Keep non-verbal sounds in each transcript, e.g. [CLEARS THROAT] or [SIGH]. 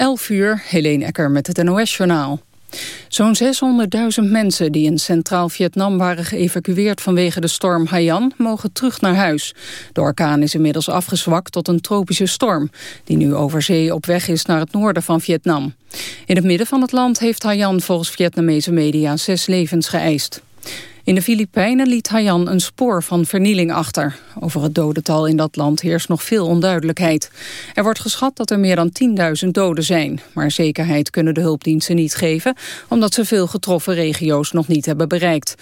11 uur, Helene Ecker met het NOS-journaal. Zo'n 600.000 mensen die in Centraal Vietnam waren geëvacueerd vanwege de storm Haiyan mogen terug naar huis. De orkaan is inmiddels afgezwakt tot een tropische storm, die nu over zee op weg is naar het noorden van Vietnam. In het midden van het land heeft Haiyan volgens Vietnamese media zes levens geëist. In de Filipijnen liet Haiyan een spoor van vernieling achter. Over het dodental in dat land heerst nog veel onduidelijkheid. Er wordt geschat dat er meer dan 10.000 doden zijn. Maar zekerheid kunnen de hulpdiensten niet geven... omdat ze veel getroffen regio's nog niet hebben bereikt.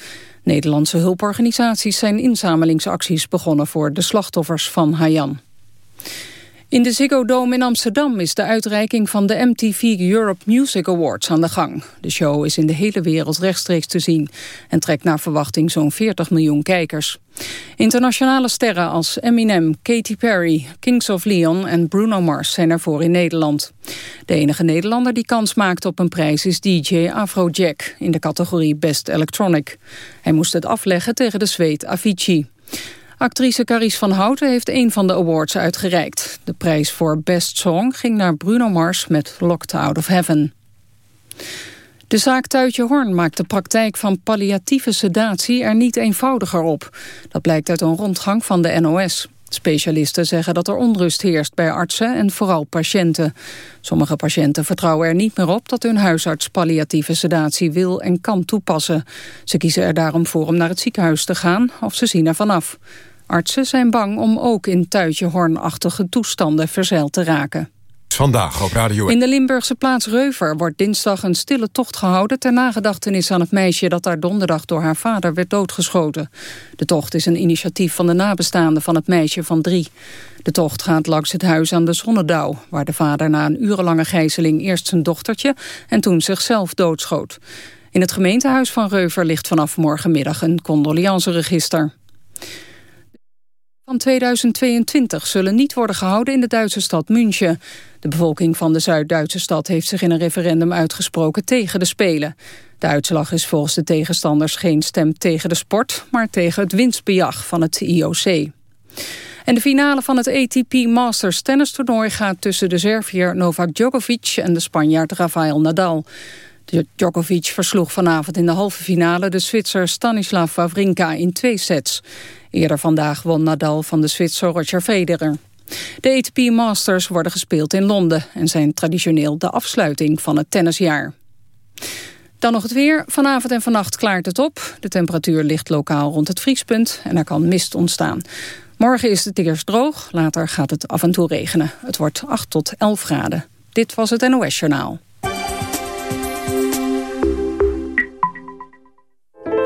Nederlandse hulporganisaties zijn inzamelingsacties begonnen... voor de slachtoffers van Haiyan. In de Ziggo Dome in Amsterdam is de uitreiking van de MTV Europe Music Awards aan de gang. De show is in de hele wereld rechtstreeks te zien en trekt naar verwachting zo'n 40 miljoen kijkers. Internationale sterren als Eminem, Katy Perry, Kings of Leon en Bruno Mars zijn ervoor in Nederland. De enige Nederlander die kans maakt op een prijs is DJ Afrojack in de categorie Best Electronic. Hij moest het afleggen tegen de zweet Avicii. Actrice Carice van Houten heeft een van de awards uitgereikt. De prijs voor Best Song ging naar Bruno Mars met Locked Out of Heaven. De zaak Tuitje Horn maakt de praktijk van palliatieve sedatie er niet eenvoudiger op. Dat blijkt uit een rondgang van de NOS. Specialisten zeggen dat er onrust heerst bij artsen en vooral patiënten. Sommige patiënten vertrouwen er niet meer op dat hun huisarts palliatieve sedatie wil en kan toepassen. Ze kiezen er daarom voor om naar het ziekenhuis te gaan of ze zien er vanaf. Artsen zijn bang om ook in tuitje-hornachtige toestanden verzeild te raken. Vandaag op Radio In de Limburgse plaats Reuver wordt dinsdag een stille tocht gehouden... ter nagedachtenis aan het meisje dat daar donderdag door haar vader werd doodgeschoten. De tocht is een initiatief van de nabestaanden van het meisje van drie. De tocht gaat langs het huis aan de Zonnedouw... waar de vader na een urenlange gijzeling eerst zijn dochtertje... en toen zichzelf doodschoot. In het gemeentehuis van Reuver ligt vanaf morgenmiddag een condoleanceregister van 2022 zullen niet worden gehouden in de Duitse stad München. De bevolking van de Zuid-Duitse stad heeft zich in een referendum uitgesproken tegen de Spelen. De uitslag is volgens de tegenstanders geen stem tegen de sport, maar tegen het winstbejag van het IOC. En de finale van het ATP Masters tennistoernooi gaat tussen de Serviër Novak Djokovic en de Spanjaard Rafael Nadal. Djokovic versloeg vanavond in de halve finale de Zwitser Stanislav Wawrinka in twee sets. Eerder vandaag won Nadal van de Zwitser Roger Federer. De ATP Masters worden gespeeld in Londen en zijn traditioneel de afsluiting van het tennisjaar. Dan nog het weer. Vanavond en vannacht klaart het op. De temperatuur ligt lokaal rond het vriespunt en er kan mist ontstaan. Morgen is het eerst droog, later gaat het af en toe regenen. Het wordt 8 tot 11 graden. Dit was het NOS Journaal.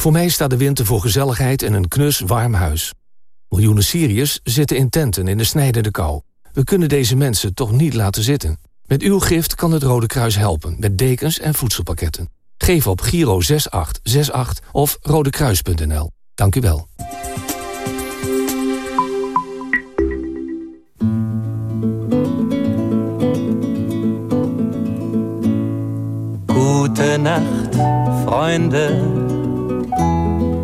Voor mij staat de winter voor gezelligheid en een knus warm huis. Miljoenen Syriërs zitten in tenten in de snijdende kou. We kunnen deze mensen toch niet laten zitten. Met uw gift kan het Rode Kruis helpen met dekens en voedselpakketten. Geef op Giro 6868 of rodekruis.nl. Dank u wel. Gute Nacht.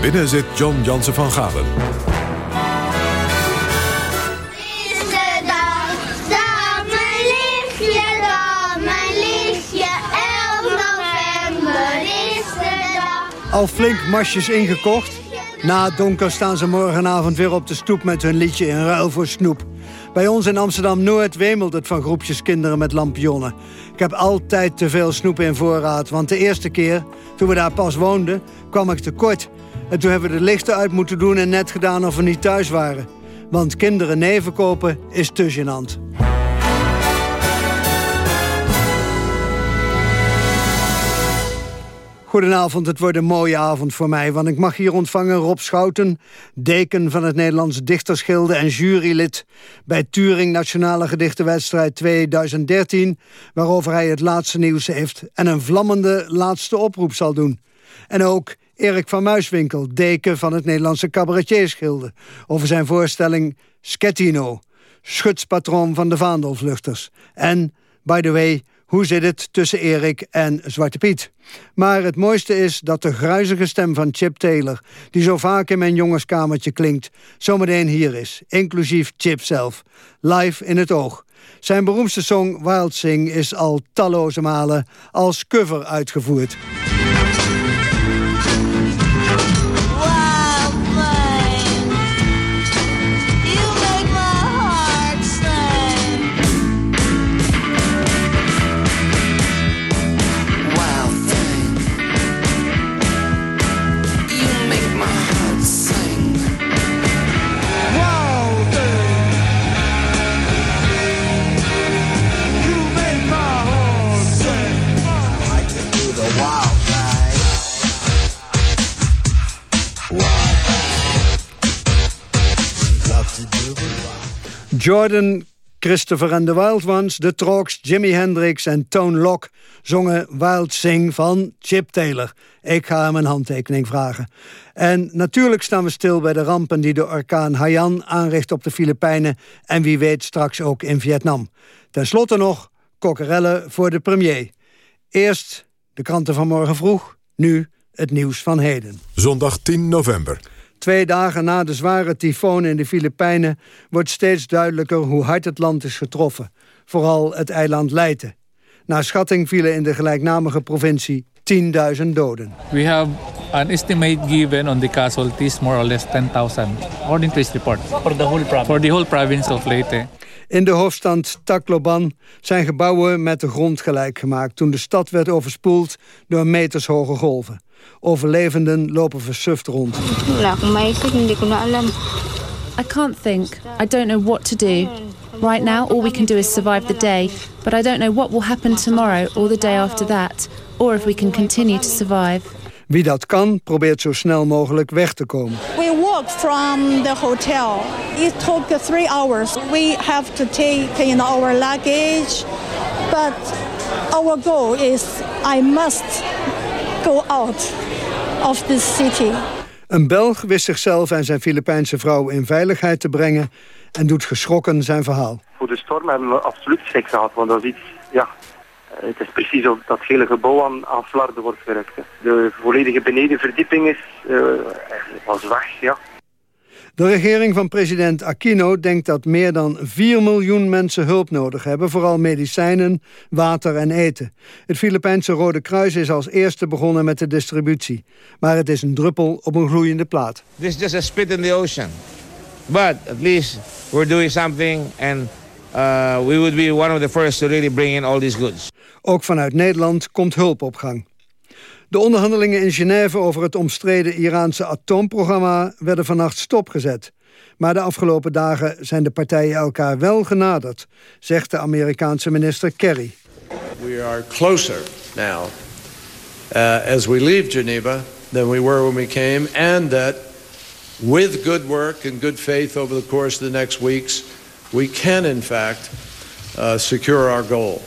Binnen zit John Jansen van Galen. al flink masjes ingekocht. Na het donker staan ze morgenavond weer op de stoep met hun liedje in ruil voor snoep. Bij ons in Amsterdam-Noord wemelt het van groepjes kinderen met lampionnen. Ik heb altijd te veel snoep in voorraad, want de eerste keer, toen we daar pas woonden, kwam ik tekort. En toen hebben we de lichten uit moeten doen en net gedaan of we niet thuis waren. Want kinderen neven kopen is te gênant. Goedenavond, het wordt een mooie avond voor mij... want ik mag hier ontvangen Rob Schouten... deken van het Nederlands Dichtersgilde en jurylid... bij Turing Nationale Gedichtenwedstrijd 2013... waarover hij het laatste nieuws heeft... en een vlammende laatste oproep zal doen. En ook Erik van Muiswinkel, deken van het Nederlandse Cabaretiersgilde... over zijn voorstelling Schettino, schutspatron van de vaandelvluchters. En, by the way hoe zit het tussen Erik en Zwarte Piet? Maar het mooiste is dat de gruizige stem van Chip Taylor... die zo vaak in mijn jongenskamertje klinkt... zometeen hier is, inclusief Chip zelf. Live in het oog. Zijn beroemdste song Wild Sing is al talloze malen als cover uitgevoerd. Jordan, Christopher and the Wild Ones, The Trogs, Jimi Hendrix en Tone Lock zongen Wild Sing van Chip Taylor. Ik ga hem een handtekening vragen. En natuurlijk staan we stil bij de rampen die de orkaan Haiyan aanricht op de Filipijnen... en wie weet straks ook in Vietnam. Ten slotte nog kokkerellen voor de premier. Eerst de kranten van morgen vroeg, nu het nieuws van heden. Zondag 10 november. Twee dagen na de zware tyfoon in de Filipijnen... wordt steeds duidelijker hoe hard het land is getroffen. Vooral het eiland Leyte. Na schatting vielen in de gelijknamige provincie 10.000 doden. We have an estimate given on the casualties more or less 10,000 according to this report. For the whole province. For the whole province of Leyte. In de hoofdstad Tacloban zijn gebouwen met de grond gelijk gemaakt... toen de stad werd overspoeld door metershoge golven. Overlevenden lopen versuft rond. I can't think. I don't know what to do. Right now, all we can do is survive the day. But I don't know what will happen tomorrow or the day after that. Or if we can continue to survive. Wie dat kan, probeert zo snel mogelijk weg te komen. We walked from the hotel. It took three hours. We have to take in our luggage. But our goal is I must go out of this city. Een Belg wist zichzelf en zijn Filipijnse vrouw in veiligheid te brengen... en doet geschrokken zijn verhaal. Voor de storm hebben we absoluut schrik gehad, want dat is iets... Ja, het is precies op dat hele gebouw aan, aan flarden wordt gerukt. De volledige benedenverdieping is, uh, was weg, ja. De regering van president Aquino denkt dat meer dan 4 miljoen mensen hulp nodig hebben, vooral medicijnen, water en eten. Het Filipijnse Rode Kruis is als eerste begonnen met de distributie. Maar het is een druppel op een gloeiende plaat. This is just a spit in the ocean. But at least we're doing something and uh, we would be one of the first to really bring in all these goods. Ook vanuit Nederland komt hulp op gang. De onderhandelingen in Genève over het omstreden Iraanse atoomprogramma werden vannacht stopgezet. Maar de afgelopen dagen zijn de partijen elkaar wel genaderd, zegt de Amerikaanse minister Kerry. We are closer now uh, as we leave Geneva than we were when we came and that with good work and good faith over the course of the next weeks we can in fact uh, secure our goal.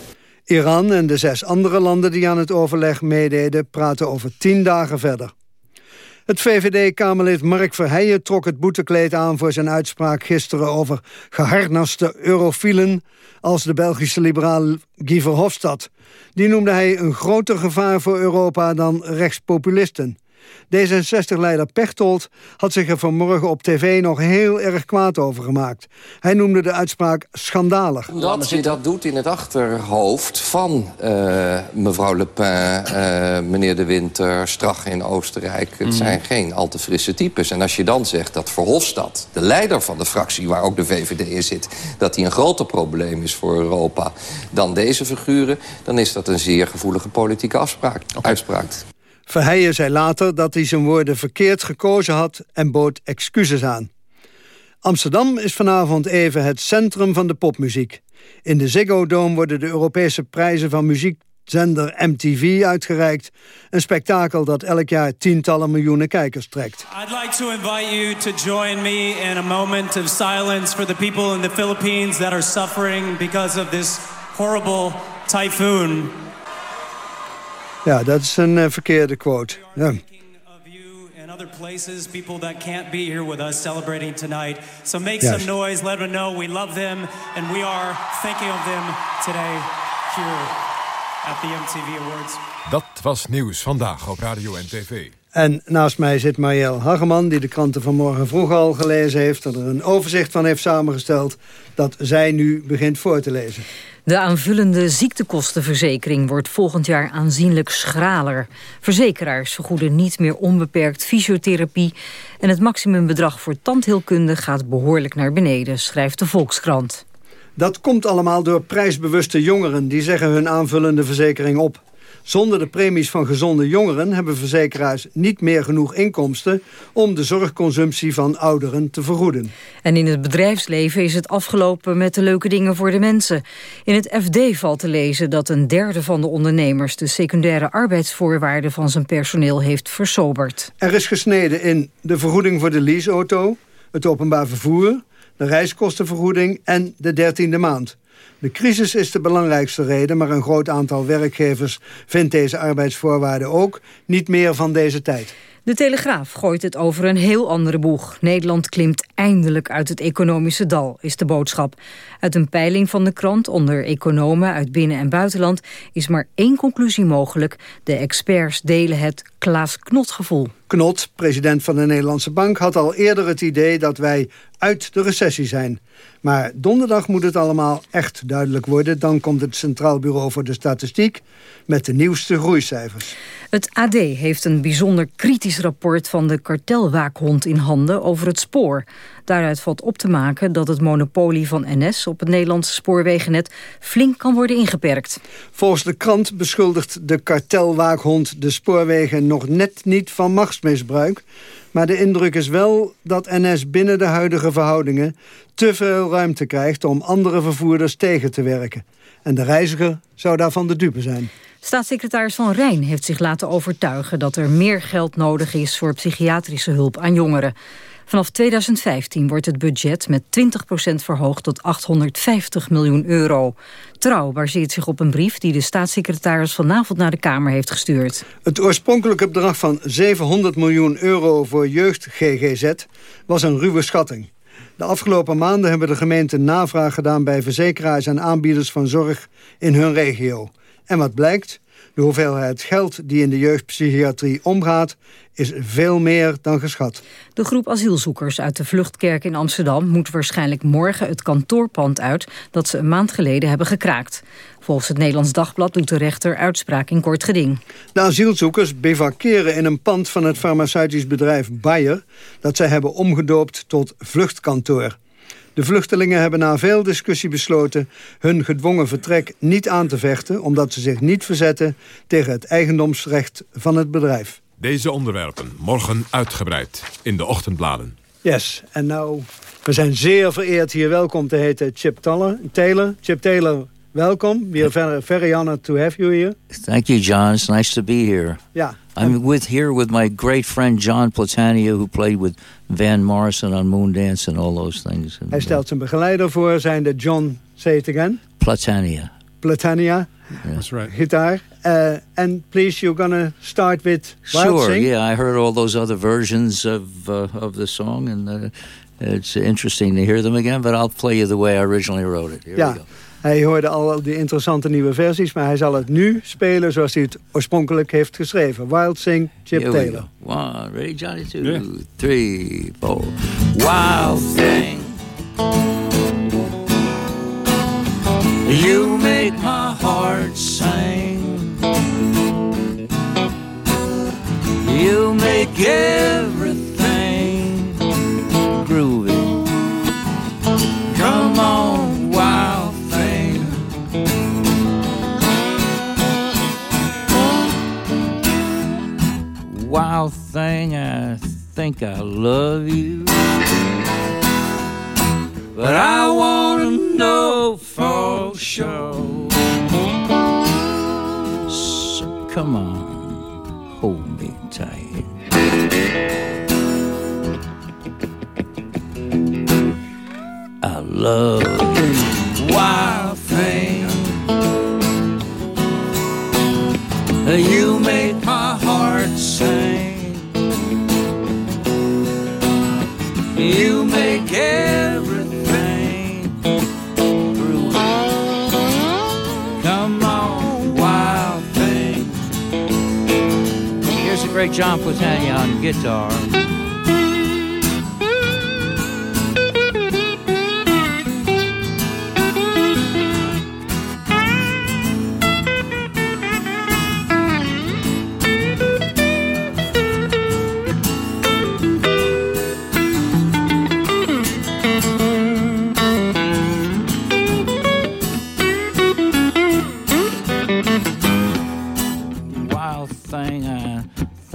Iran en de zes andere landen die aan het overleg meededen... praten over tien dagen verder. Het VVD-Kamerlid Mark Verheijen trok het boetekleed aan... voor zijn uitspraak gisteren over geharnaste eurofielen... als de Belgische liberaal Guy Verhofstadt. Die noemde hij een groter gevaar voor Europa dan rechtspopulisten. D66-leider Pechtold had zich er vanmorgen op tv nog heel erg kwaad over gemaakt. Hij noemde de uitspraak schandalig. Dat je dat doet in het achterhoofd van uh, mevrouw Le Pen, uh, meneer De Winter, Strache in Oostenrijk. Het mm. zijn geen al te frisse types. En als je dan zegt dat Verhofstadt, de leider van de fractie... waar ook de VVD in zit, dat hij een groter probleem is voor Europa... dan deze figuren, dan is dat een zeer gevoelige politieke afspraak, uitspraak. Verheijen zei later dat hij zijn woorden verkeerd gekozen had en bood excuses aan. Amsterdam is vanavond even het centrum van de popmuziek. In de Ziggo Dome worden de Europese prijzen van muziekzender MTV uitgereikt. Een spektakel dat elk jaar tientallen miljoenen kijkers trekt. I'd like to invite you to join me in a moment of silence for the people in the Philippines that are suffering because of this horrible typhoon. Ja, dat is een uh, verkeerde quote. Ja. other places, people that can't be here with us celebrating tonight. So make some noise, let them know we love them, and we are thinking of them today here at the MTV Awards. Dat was nieuws vandaag op Radio en TV. En naast mij zit Marielle Hageman, die de kranten van morgen vroeg al gelezen heeft... en er een overzicht van heeft samengesteld dat zij nu begint voor te lezen. De aanvullende ziektekostenverzekering wordt volgend jaar aanzienlijk schraler. Verzekeraars vergoeden niet meer onbeperkt fysiotherapie... en het maximumbedrag voor tandheelkunde gaat behoorlijk naar beneden, schrijft de Volkskrant. Dat komt allemaal door prijsbewuste jongeren... die zeggen hun aanvullende verzekering op. Zonder de premies van gezonde jongeren hebben verzekeraars niet meer genoeg inkomsten om de zorgconsumptie van ouderen te vergoeden. En in het bedrijfsleven is het afgelopen met de leuke dingen voor de mensen. In het FD valt te lezen dat een derde van de ondernemers de secundaire arbeidsvoorwaarden van zijn personeel heeft versoberd. Er is gesneden in de vergoeding voor de leaseauto, het openbaar vervoer, de reiskostenvergoeding en de dertiende maand. De crisis is de belangrijkste reden, maar een groot aantal werkgevers vindt deze arbeidsvoorwaarden ook niet meer van deze tijd. De Telegraaf gooit het over een heel andere boeg. Nederland klimt eindelijk uit het economische dal, is de boodschap. Uit een peiling van de krant onder economen uit binnen- en buitenland... is maar één conclusie mogelijk. De experts delen het Klaas Knot-gevoel. Knot, president van de Nederlandse Bank, had al eerder het idee... dat wij uit de recessie zijn. Maar donderdag moet het allemaal echt duidelijk worden. Dan komt het Centraal Bureau voor de Statistiek met de nieuwste groeicijfers. Het AD heeft een bijzonder kritisch rapport van de kartelwaakhond in handen over het spoor. Daaruit valt op te maken dat het monopolie van NS op het Nederlandse spoorwegennet flink kan worden ingeperkt. Volgens de krant beschuldigt de kartelwaakhond de spoorwegen nog net niet van machtsmisbruik. Maar de indruk is wel dat NS binnen de huidige verhoudingen te veel ruimte krijgt om andere vervoerders tegen te werken. En de reiziger zou daarvan de dupe zijn. Staatssecretaris Van Rijn heeft zich laten overtuigen dat er meer geld nodig is voor psychiatrische hulp aan jongeren. Vanaf 2015 wordt het budget met 20% verhoogd tot 850 miljoen euro. Trouw baseert zich op een brief die de staatssecretaris vanavond naar de Kamer heeft gestuurd. Het oorspronkelijke bedrag van 700 miljoen euro voor jeugd-GGZ was een ruwe schatting. De afgelopen maanden hebben de gemeenten navraag gedaan bij verzekeraars en aanbieders van zorg in hun regio. En wat blijkt? De hoeveelheid geld die in de jeugdpsychiatrie omgaat is veel meer dan geschat. De groep asielzoekers uit de Vluchtkerk in Amsterdam... moet waarschijnlijk morgen het kantoorpand uit... dat ze een maand geleden hebben gekraakt. Volgens het Nederlands Dagblad doet de rechter uitspraak in kort geding. De asielzoekers bivakeren in een pand van het farmaceutisch bedrijf Bayer... dat zij hebben omgedoopt tot vluchtkantoor. De vluchtelingen hebben na veel discussie besloten hun gedwongen vertrek niet aan te vechten... omdat ze zich niet verzetten tegen het eigendomsrecht van het bedrijf. Deze onderwerpen morgen uitgebreid in de ochtendbladen. Yes, en nou, we zijn zeer vereerd hier welkom te heten Chip Taylor. Chip Taylor, welkom. We are very, very honored to have you here. Thank you, John. It's nice to be here. Ja. I'm with here with my great friend John Platania, who played with Van Morrison on Moondance and all those things. Hij stelt zijn begeleider voor, zijn de John, say it again. Platania. Platania. Yeah. That's right. Gitaar. Uh, and please, you're gonna start with Wild Sure, Sing. yeah, I heard all those other versions of uh, of the song, and uh, it's interesting to hear them again. But I'll play you the way I originally wrote it. Here Ja, we go. Hij hoorde al die interessante nieuwe versies, maar hij zal het nu spelen zoals hij het oorspronkelijk heeft geschreven. Wild Sing, Chip Here Taylor. One, ready, Johnny? Two, three, four. Wild thing. You make my heart sing. You make everything Thing, I think I love you. But I wanna know for sure. So come on, hold me tight. I love John Platania on guitar.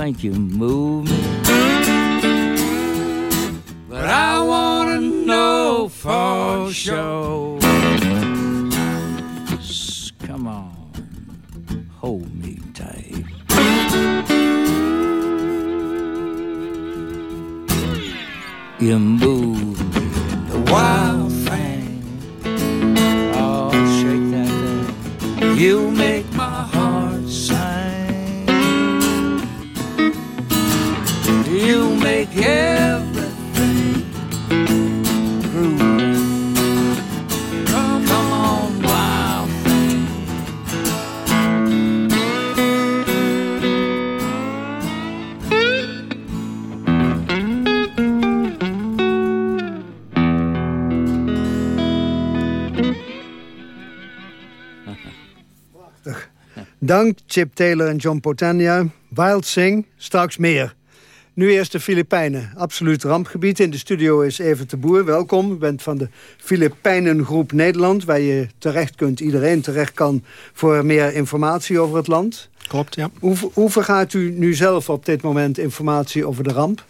Think you move me. Dank Chip Taylor en John Potania. Wild Sing, straks meer. Nu eerst de Filipijnen. Absoluut rampgebied. In de studio is Evert de Boer. Welkom. U bent van de Filipijnengroep Nederland... waar je terecht kunt, iedereen terecht kan... voor meer informatie over het land. Klopt, ja. Hoe, hoe vergaat u nu zelf op dit moment informatie over de ramp?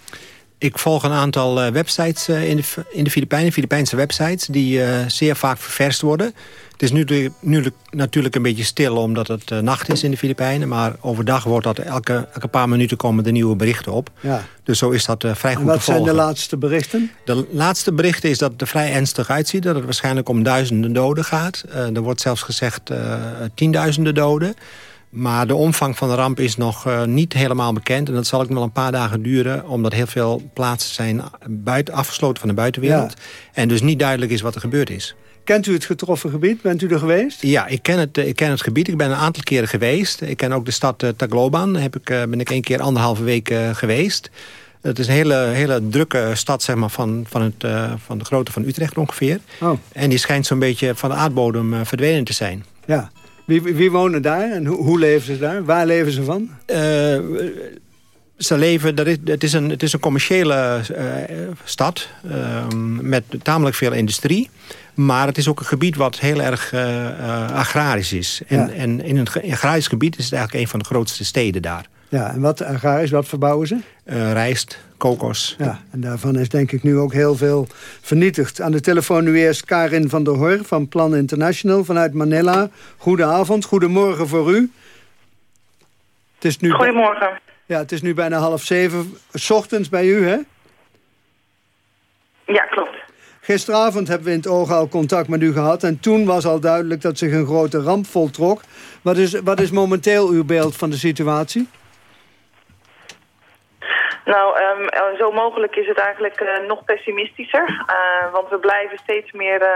Ik volg een aantal eh, websites eh, in, de, in de Filipijnen, Filipijnse websites... die eh, zeer vaak ververst worden. Het is nu, de- nu de- natuurlijk een beetje stil omdat het nacht is in de Filipijnen... maar overdag wordt dat elke, elke paar minuten komen er nieuwe berichten op. Ja. Dus zo is dat vrij En goed wat te zijn volgen. de laatste berichten? De laatste bericht is dat het er vrij ernstig uitziet. Dat het waarschijnlijk om duizenden doden gaat. Er wordt zelfs gezegd tienduizenden doden. Maar de omvang van de ramp is nog eh, niet helemaal bekend. En dat zal ook nog wel een paar dagen duren. Omdat heel veel plaatsen zijn buiten, afgesloten van de buitenwereld. En dus niet duidelijk is wat er gebeurd is. Kent u het getroffen gebied? Bent u er geweest? Ja, ik ken, het, eh, ik ken het gebied. Ik ben een aantal keren geweest. Ik ken ook de stad eh, Tacloban. Daar heb ik, eh, ben ik één keer anderhalve week eh, geweest. Het is een hele, hele drukke stad zeg maar, van, van, het, eh, van de grootte van Utrecht ongeveer. Oh. En die schijnt zo'n beetje van de aardbodem eh, verdwenen te zijn. Ja. Wie, wie wonen daar en hoe, hoe leven ze daar? Waar leven ze van? Eh, ze leven, dat is, het, is een, het is een commerciële eh, stad eh, met tamelijk veel industrie. Maar het is ook een gebied wat heel erg eh, agrarisch is. En, Ja. en in een agrarisch gebied is het eigenlijk een van de grootste steden daar. Ja, en wat agrarisch, wat verbouwen ze? Eh, rijst, kokos. Ja, en daarvan is denk ik nu ook heel veel vernietigd. Aan de telefoon nu eerst Karin van der Hor van Plan International vanuit Manila. Goedenavond, goedemorgen voor u. Het is nu Goedemorgen. Ja, het is nu bijna half zeven, s ochtends bij u, hè? Ja, klopt. Gisteravond hebben we in het oog al contact met u gehad... en toen was al duidelijk dat zich een grote ramp voltrok. Wat is, wat is momenteel uw beeld van de situatie? Nou, ehm, eh, zo mogelijk is het eigenlijk eh, nog pessimistischer. Eh, want we blijven steeds meer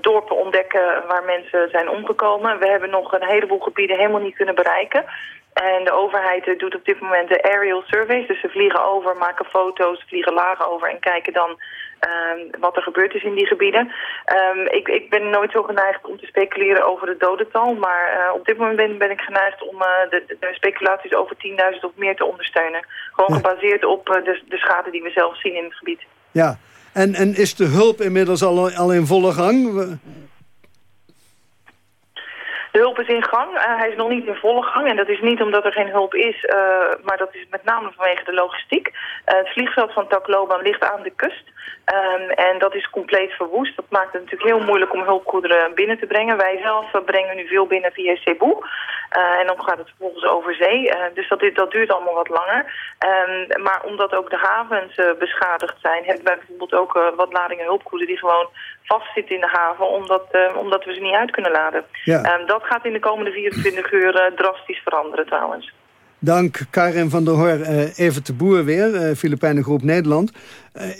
dorpen ontdekken waar mensen zijn omgekomen. We hebben nog een heleboel gebieden helemaal niet kunnen bereiken. En de overheid doet op dit moment de aerial surveys. Dus ze vliegen over, maken foto's, vliegen lagen over en kijken dan Ehm, wat er gebeurd is in die gebieden. Ehm, ik, ik, ben nooit zo geneigd om te speculeren over het dodental. Maar uh, op dit moment ben, ben ik geneigd om uh, de, de, speculaties over 10.000 of meer te ondersteunen. Gewoon gebaseerd op uh, de, de schade die we zelf zien in het gebied. Ja, en, en is de hulp inmiddels al, al in volle gang? De hulp is in gang. Uh, hij is nog niet in volle gang. En dat is niet omdat er geen hulp is, uh, maar dat is met name vanwege de logistiek. Uh, het vliegveld van Tacloban ligt aan de kust. Um, en dat is compleet verwoest. Dat maakt het natuurlijk heel moeilijk om hulpgoederen binnen te brengen. Wij zelf brengen nu veel binnen via Cebu. Uh, en dan gaat het vervolgens over zee. Uh, dus dat, dat duurt allemaal wat langer. Um, maar omdat ook de havens uh, beschadigd zijn... hebben wij bijvoorbeeld ook wat ladingen hulpgoederen... die gewoon vastzitten in de haven... omdat, omdat we ze niet uit kunnen laden. Ja. Um, dat gaat in de komende 24 uur drastisch veranderen trouwens. Dank Karin van der Hoor, even te boer weer, Filipijnen Groep Nederland.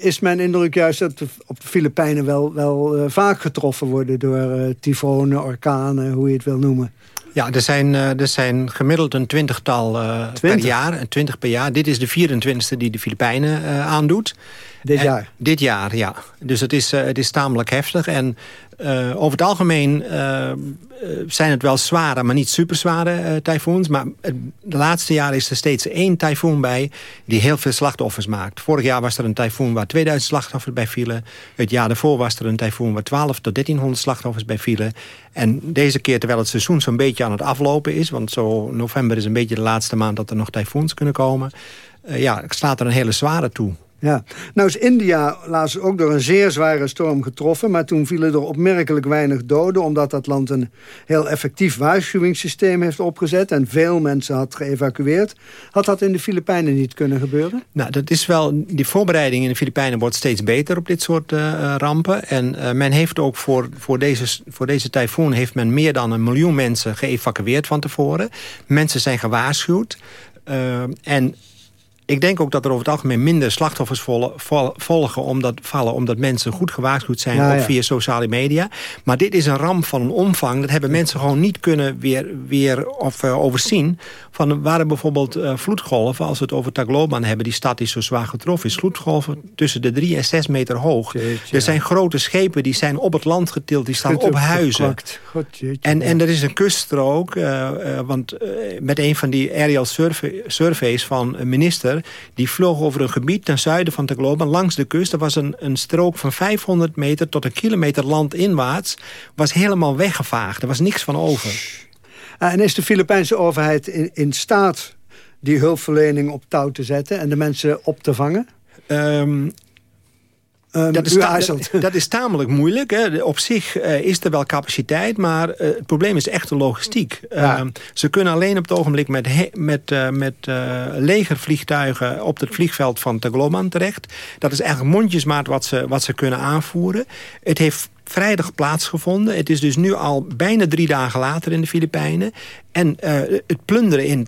is mijn indruk juist dat op de Filipijnen wel, wel vaak getroffen worden... door tyfonen, orkanen, hoe je het wil noemen. Ja, er zijn, uh, er zijn gemiddeld een twintigtal uh, per jaar. Twintig per jaar. Dit is de 24e die de Filipijnen uh, aandoet. Dit jaar? dit jaar, ja. Dus het is, het is tamelijk heftig. En over het algemeen zijn het wel zware, maar niet superzware tyfoons. Maar de laatste jaren is er steeds één tyfoon bij... die heel veel slachtoffers maakt. Vorig jaar was er een tyfoon waar 2000 slachtoffers bij vielen. Het jaar daarvoor was er een tyfoon waar 12 tot 1300 slachtoffers bij vielen. En deze keer, terwijl het seizoen zo'n beetje aan het aflopen is... want zo november is een beetje de laatste maand dat er nog tyfoons kunnen komen... Uh, ja, staat er een hele zware toe. Nou is India laatst ook door een zeer zware storm getroffen... maar toen vielen er opmerkelijk weinig doden... omdat dat land een heel effectief waarschuwingssysteem heeft opgezet... en veel mensen had geëvacueerd. Had dat in de Filipijnen niet kunnen gebeuren? Nou, dat is wel... Die voorbereiding in de Filipijnen wordt steeds beter op dit soort uh, rampen. En uh, men heeft ook voor, voor, deze, voor deze tyfoon... heeft men meer dan een miljoen mensen geëvacueerd van tevoren. Mensen zijn gewaarschuwd. En ik denk ook dat er over het algemeen minder slachtoffers volgen omdat, vallen... omdat mensen goed gewaarschuwd zijn, ja, via sociale media. Maar dit is een ramp van een omvang. Dat hebben mensen gewoon niet kunnen weer, weer of, uh, overzien. Van, waren bijvoorbeeld uh, vloedgolven, als we het over Tagloban hebben... die stad die zo zwaar getroffen is. Vloedgolven tussen de drie en zes meter hoog. er zijn grote schepen die zijn op het land getild. Die staan op huizen. En, en er is een kuststrook. Uh, want met een van die aerial survey, surveys van een die vloog over een gebied ten zuiden van Tacloban, langs de kust. Er was een, een strook van 500 meter tot een kilometer landinwaarts. Was helemaal weggevaagd. Er was niks van over. Ah, en is de Filipijnse overheid in, in staat die hulpverlening op touw te zetten... en de mensen op te vangen? Um, Um, dat, is dat, [LAUGHS] dat, is tamelijk moeilijk. Hè. Op zich uh, is er wel capaciteit, maar uh, het probleem is echt de logistiek. Ja. Uh, ze kunnen alleen op het ogenblik met, met, eh, met legervliegtuigen op het vliegveld van Tagloban terecht. Dat is eigenlijk mondjesmaat wat ze, wat ze kunnen aanvoeren. Het heeft vrijdag plaatsgevonden. Het is dus nu al bijna drie dagen later in de Filipijnen. En uh, het plunderen in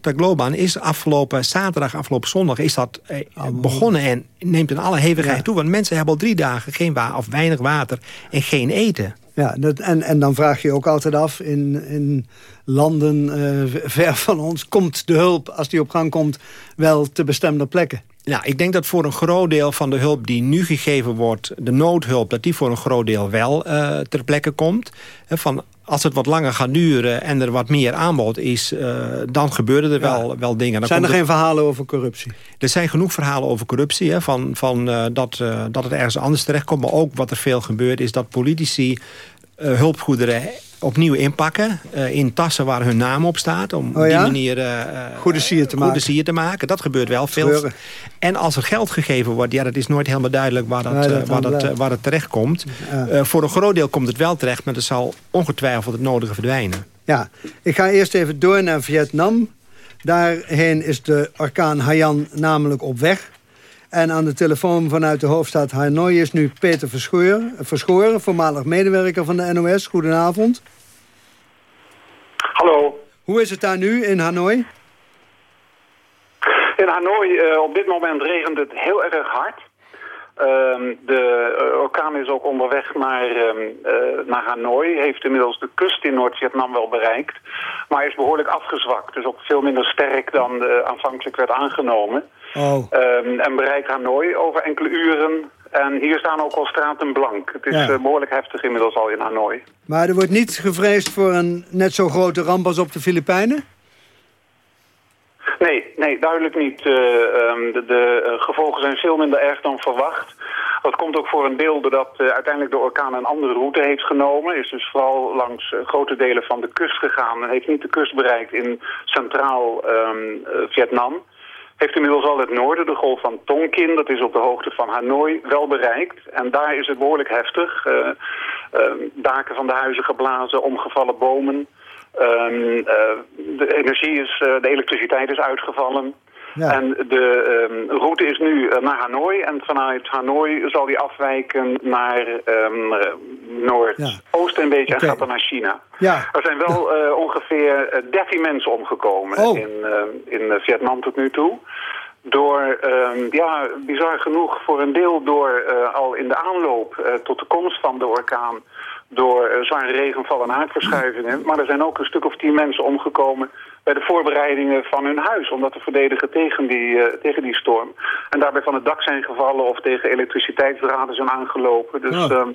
Tagloban is afgelopen zaterdag, afgelopen zondag... is dat uh, begonnen en neemt in alle hevigheid ja. toe. Want mensen hebben al drie dagen geen wa of weinig water en geen eten. Ja, dat, en, en dan vraag je ook altijd af, in, in landen uh, ver van ons... komt de hulp, als die op gang komt, wel te bestemde plekken? Nou, ik denk dat voor een groot deel van de hulp die nu gegeven wordt... de noodhulp, dat die voor een groot deel wel uh, ter plekke komt. van als het wat langer gaat duren en er wat meer aanbod is... Uh, dan gebeuren er wel, wel dingen. Dan zijn er geen verhalen over corruptie? Er zijn genoeg verhalen over corruptie. Hè, van, van, uh, dat, dat het ergens anders terechtkomt. Maar ook wat er veel gebeurt is dat politici hulpgoederen opnieuw inpakken. Uh, in tassen waar hun naam op staat. Om oh, ja? die manier uh, goede sier te, goede sier te maken. Dat gebeurt wel veel. En als er geld gegeven wordt, ja, dat is nooit helemaal duidelijk waar, dat, nee, dat waar, dat, waar het terecht komt. Ja. voor een groot deel komt het wel terecht, maar er zal ongetwijfeld het nodige verdwijnen. Ja, ik ga eerst even door naar Vietnam. Daarheen is de orkaan Haiyan namelijk op weg. En aan de telefoon vanuit de hoofdstad Hanoi is nu Peter Verschoren, Verschoren voormalig medewerker van de NOS. Goedenavond. Hallo. Hoe is het daar nu in Hanoi? In Hanoi uh, op dit moment regent het heel erg hard. Ehm, de uh, orkaan is ook onderweg naar, um, naar Hanoi. Heeft inmiddels de kust in Noord-Vietnam wel bereikt. Maar is behoorlijk afgezwakt. Dus ook veel minder sterk dan aanvankelijk werd aangenomen. Oh. Um, en bereikt Hanoi over enkele uren. En hier staan ook al straten blank. Het is behoorlijk heftig inmiddels al in Hanoi. Maar er wordt niet gevreesd voor een net zo grote ramp als op de Filipijnen? Nee, nee, duidelijk niet. Uh, de, de uh, gevolgen zijn veel minder erg dan verwacht. Dat komt ook voor een deel doordat uh, uiteindelijk de orkaan een andere route heeft genomen. Is dus vooral langs grote delen van de kust gegaan. En heeft niet de kust bereikt in centraal um, Vietnam. Heeft inmiddels al het noorden, de golf van Tonkin, dat is op de hoogte van Hanoi, wel bereikt. En daar is het behoorlijk heftig. daken van de huizen geblazen, omgevallen bomen. Um, de energie is, uh, de elektriciteit is uitgevallen. Ja. En de um, route is nu uh, naar Hanoi. En vanuit Hanoi zal die afwijken naar um, Noordoosten ja. een beetje okay. en gaat dan naar China. Ja. Er zijn wel uh, ongeveer 13 mensen omgekomen oh. in, in Vietnam tot nu toe. Door, ja, bizar genoeg, voor een deel door al in de aanloop tot de komst van de orkaan door zware regenval en aardverschuivingen. Maar er zijn ook een stuk of tien mensen omgekomen bij de voorbereidingen van hun huis... om dat te verdedigen tegen die, uh, tegen die storm. En daarbij van het dak zijn gevallen of tegen elektriciteitsdraden zijn aangelopen. Dus, Oh. uh,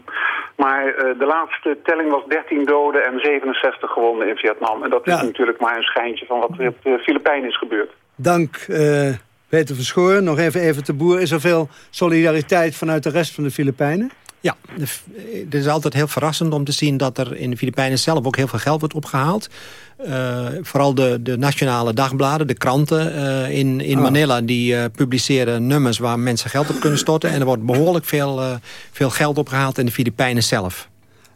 maar uh, de laatste telling was 13 doden en 67 gewonden in Vietnam. En dat is natuurlijk maar een schijntje van wat er op de Filipijnen is gebeurd. Dank eh, Peter Verschoor. Nog even even te boer. Is er veel solidariteit vanuit de rest van de Filipijnen? Ja, de f- het is altijd heel verrassend om te zien dat er in de Filipijnen zelf ook heel veel geld wordt opgehaald. Eh, vooral de, de nationale dagbladen, de kranten eh, in, in Ah. Manila... die eh, publiceren nummers waar mensen geld op kunnen storten. En er wordt behoorlijk veel, eh, veel geld opgehaald in de Filipijnen zelf.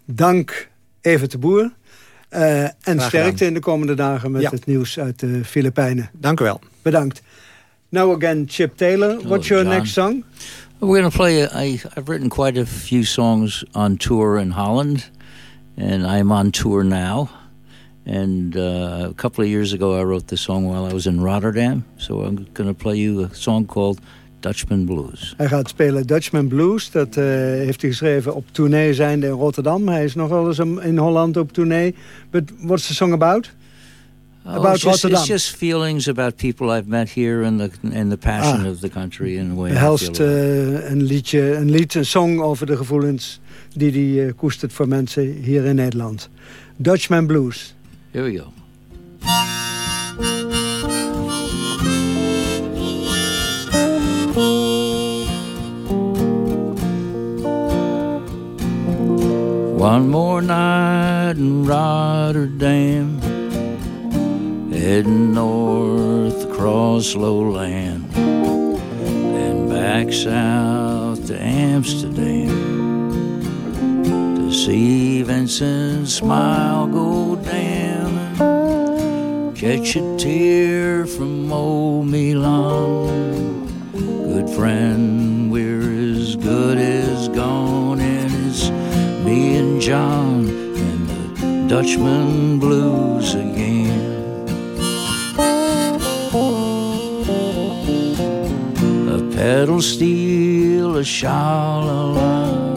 Dank even te boer. Eh, en sterkte in de komende dagen met Ja. het nieuws uit de Filipijnen. Dank u wel. Bedankt. Now again, Chip Taylor. What's your next song? We're going to play. I, I've written quite a few songs on tour in Holland, and I'm on tour now. And uh, a couple of years ago, I wrote this song while I was in Rotterdam. So I'm going to play you a song called Dutchman Blues. Hij gaat spelen Dutchman Blues. Dat eh, heeft hij geschreven op tournee zijnde in Rotterdam. Hij is nog wel eens in in Holland op tournee. But what's the song about? Oh, about just, Rotterdam. it's just feelings about people I've met here and the and the passion Ah. of the country and the way I behelst feel. about it. eh, een liedje, een lied, een song over de gevoelens die hij eh, koestert voor mensen hier in Nederland. Dutchman Blues. Here we go. One more night in Rotterdam, heading north across lowland, then back south to Amsterdam to see Vincent's smile go down and catch a tear from old Milan. Good friend, we're as good as gone, and it's me and John and the Dutchman blues again. Pedal steel, a sha-la-la,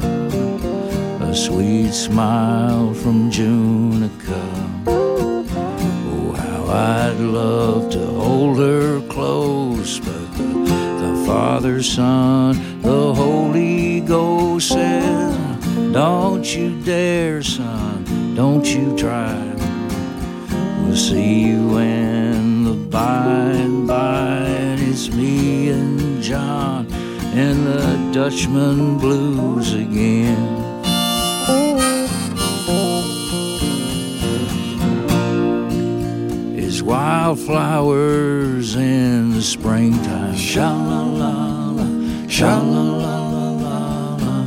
a sweet smile from Junica. Oh, how I'd love to hold her close, but the, the Father, Son, the Holy Ghost said, Don't you dare, son, don't you try. We'll see you in Dutchman blues again. Is wildflowers in the springtime. Sha la la la, sha la la la la la.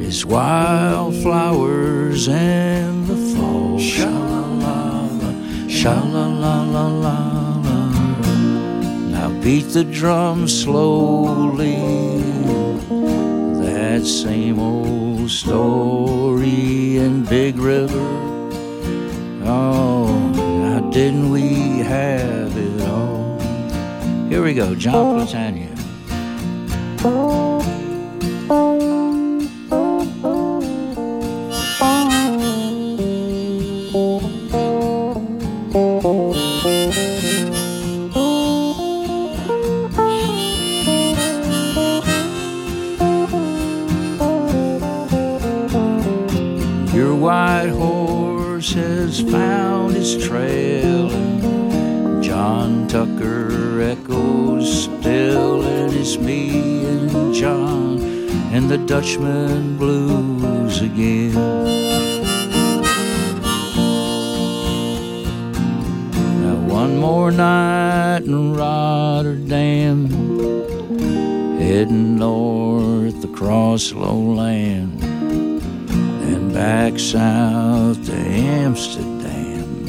Is wildflowers in the fall. Sha la la la, sha la la la la. Beat the drum slowly. That same old story in Big River. Oh, now didn't we have it all? Here we go, John Platania. Dutchman blues again. Now, one more night in Rotterdam, heading north across lowland, and back south to Amsterdam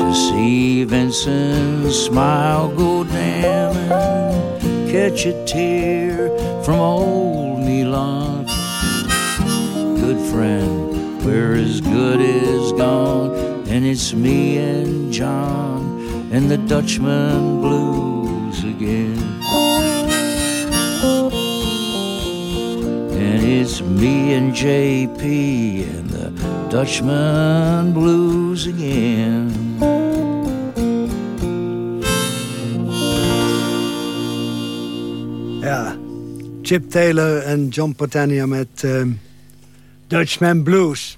to see Vincent's smile go dim and catch a tear from old Milan. Good friend, where his good is gone, and it's me and John and the Dutchman blues again. And it's me and JP and the Dutchman blues again. Chip Taylor en John Portania met um, Dutchman Blues.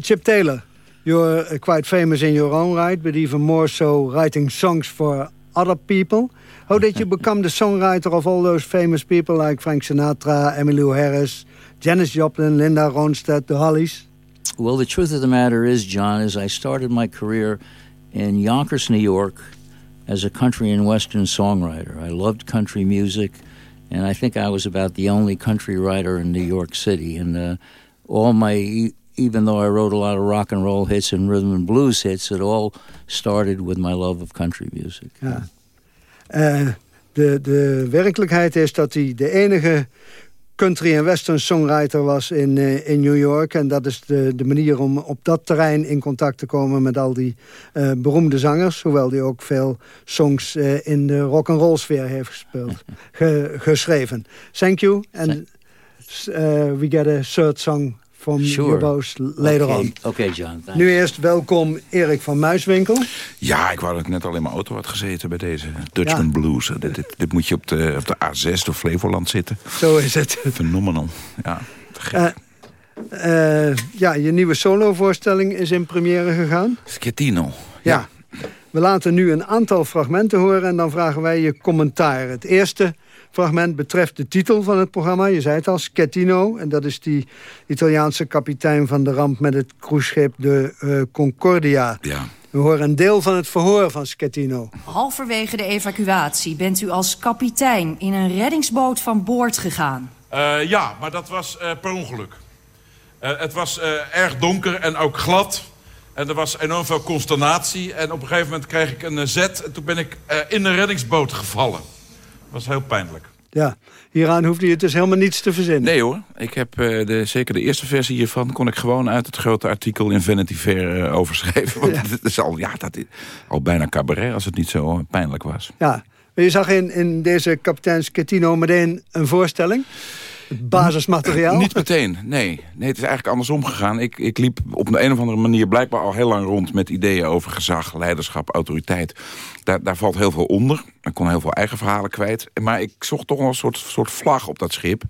Chip Taylor, you're quite famous in your own right, but even more so writing songs for other people. How did you become the songwriter of all those famous people like Frank Sinatra, Emmylou Harris, Janis Joplin, Linda Ronstadt, the Hollies? Well, the truth of the matter is, John, is I started my career in Yonkers, New York, as a country and western songwriter. I loved country music and I think I was about the only country writer in New York City. And uh, all my, even though I wrote a lot of rock and roll hits and rhythm and blues hits, it all started with my love of country music. Ja. Uh, de, de werkelijkheid is dat hij de enige country en western songwriter was in, uh, in New York. En dat is de, de manier om op dat terrein in contact te komen met al die uh, beroemde zangers. Hoewel hij ook veel songs uh, in de rock and roll sfeer heeft gespeeld, [LAUGHS] ge, geschreven. Thank you. And we get a third song from sure. both later okay. on. Oké, okay, John. Thanks. Nu eerst welkom Erik van Muiswinkel. Ja, ik wou dat ik net al in mijn auto had gezeten bij deze Dutchman ja. Blues. Dit, dit, dit, moet je op de, op de A6 door Flevoland zitten. Zo is het. Phenomenal, ja. Uh, uh, ja, je nieuwe solovoorstelling is in première gegaan. Schettino. Ja. ja. We laten nu een aantal fragmenten horen en dan vragen wij je commentaar. Het eerste fragment betreft de titel van het programma. Je zei het al, Schettino. En dat is die Italiaanse kapitein van de ramp met het cruiseschip de uh, Concordia. Ja. We horen een deel van het verhoor van Schettino. Halverwege de evacuatie bent u als kapitein in een reddingsboot van boord gegaan. Uh, ja, maar dat was uh, per ongeluk. het was erg donker en ook glad. En er was enorm veel consternatie. En op een gegeven moment kreeg ik een zet. En toen ben ik in de reddingsboot gevallen was heel pijnlijk. Ja, hieraan hoefde je dus helemaal niets te verzinnen. Nee hoor, ik heb uh, de, zeker de eerste versie hiervan... kon ik gewoon uit het grote artikel in Vanity Fair uh, overschrijven. Want ja. [LAUGHS] dat is al, ja, dat is al bijna cabaret als het niet zo pijnlijk was. Ja, je zag in, in deze kapitein Schettino meteen een voorstelling [LAUGHS] basismateriaal? Niet meteen, nee. nee. Het is eigenlijk andersom gegaan. Ik, ik liep op een, een of andere manier blijkbaar al heel lang rond... met ideeën over gezag, leiderschap, autoriteit. Daar, daar valt heel veel onder. Ik kon heel veel eigen verhalen kwijt. Maar ik zocht toch een soort, soort vlag op dat schip.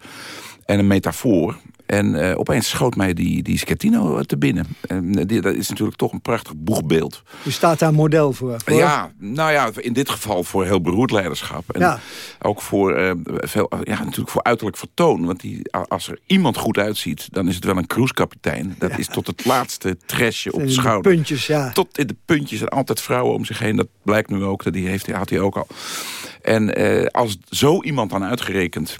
En een metafoor. En uh, opeens schoot mij die, die Schettino te binnen. En uh, die, dat is natuurlijk toch een prachtig boegbeeld. U staat daar model voor, voor? Ja, nou ja, in dit geval voor heel beroerd leiderschap. En ja. ook voor, uh, veel, ja, natuurlijk voor uiterlijk vertoon. Want die, als er iemand goed uitziet, dan is het wel een cruisekapitein. Dat ja. is tot het laatste tresje op de schouder. De puntjes, ja. Tot in de puntjes en altijd vrouwen om zich heen. Dat blijkt nu ook, die heeft, had hij ook al. En uh, als zo iemand dan uitgerekend...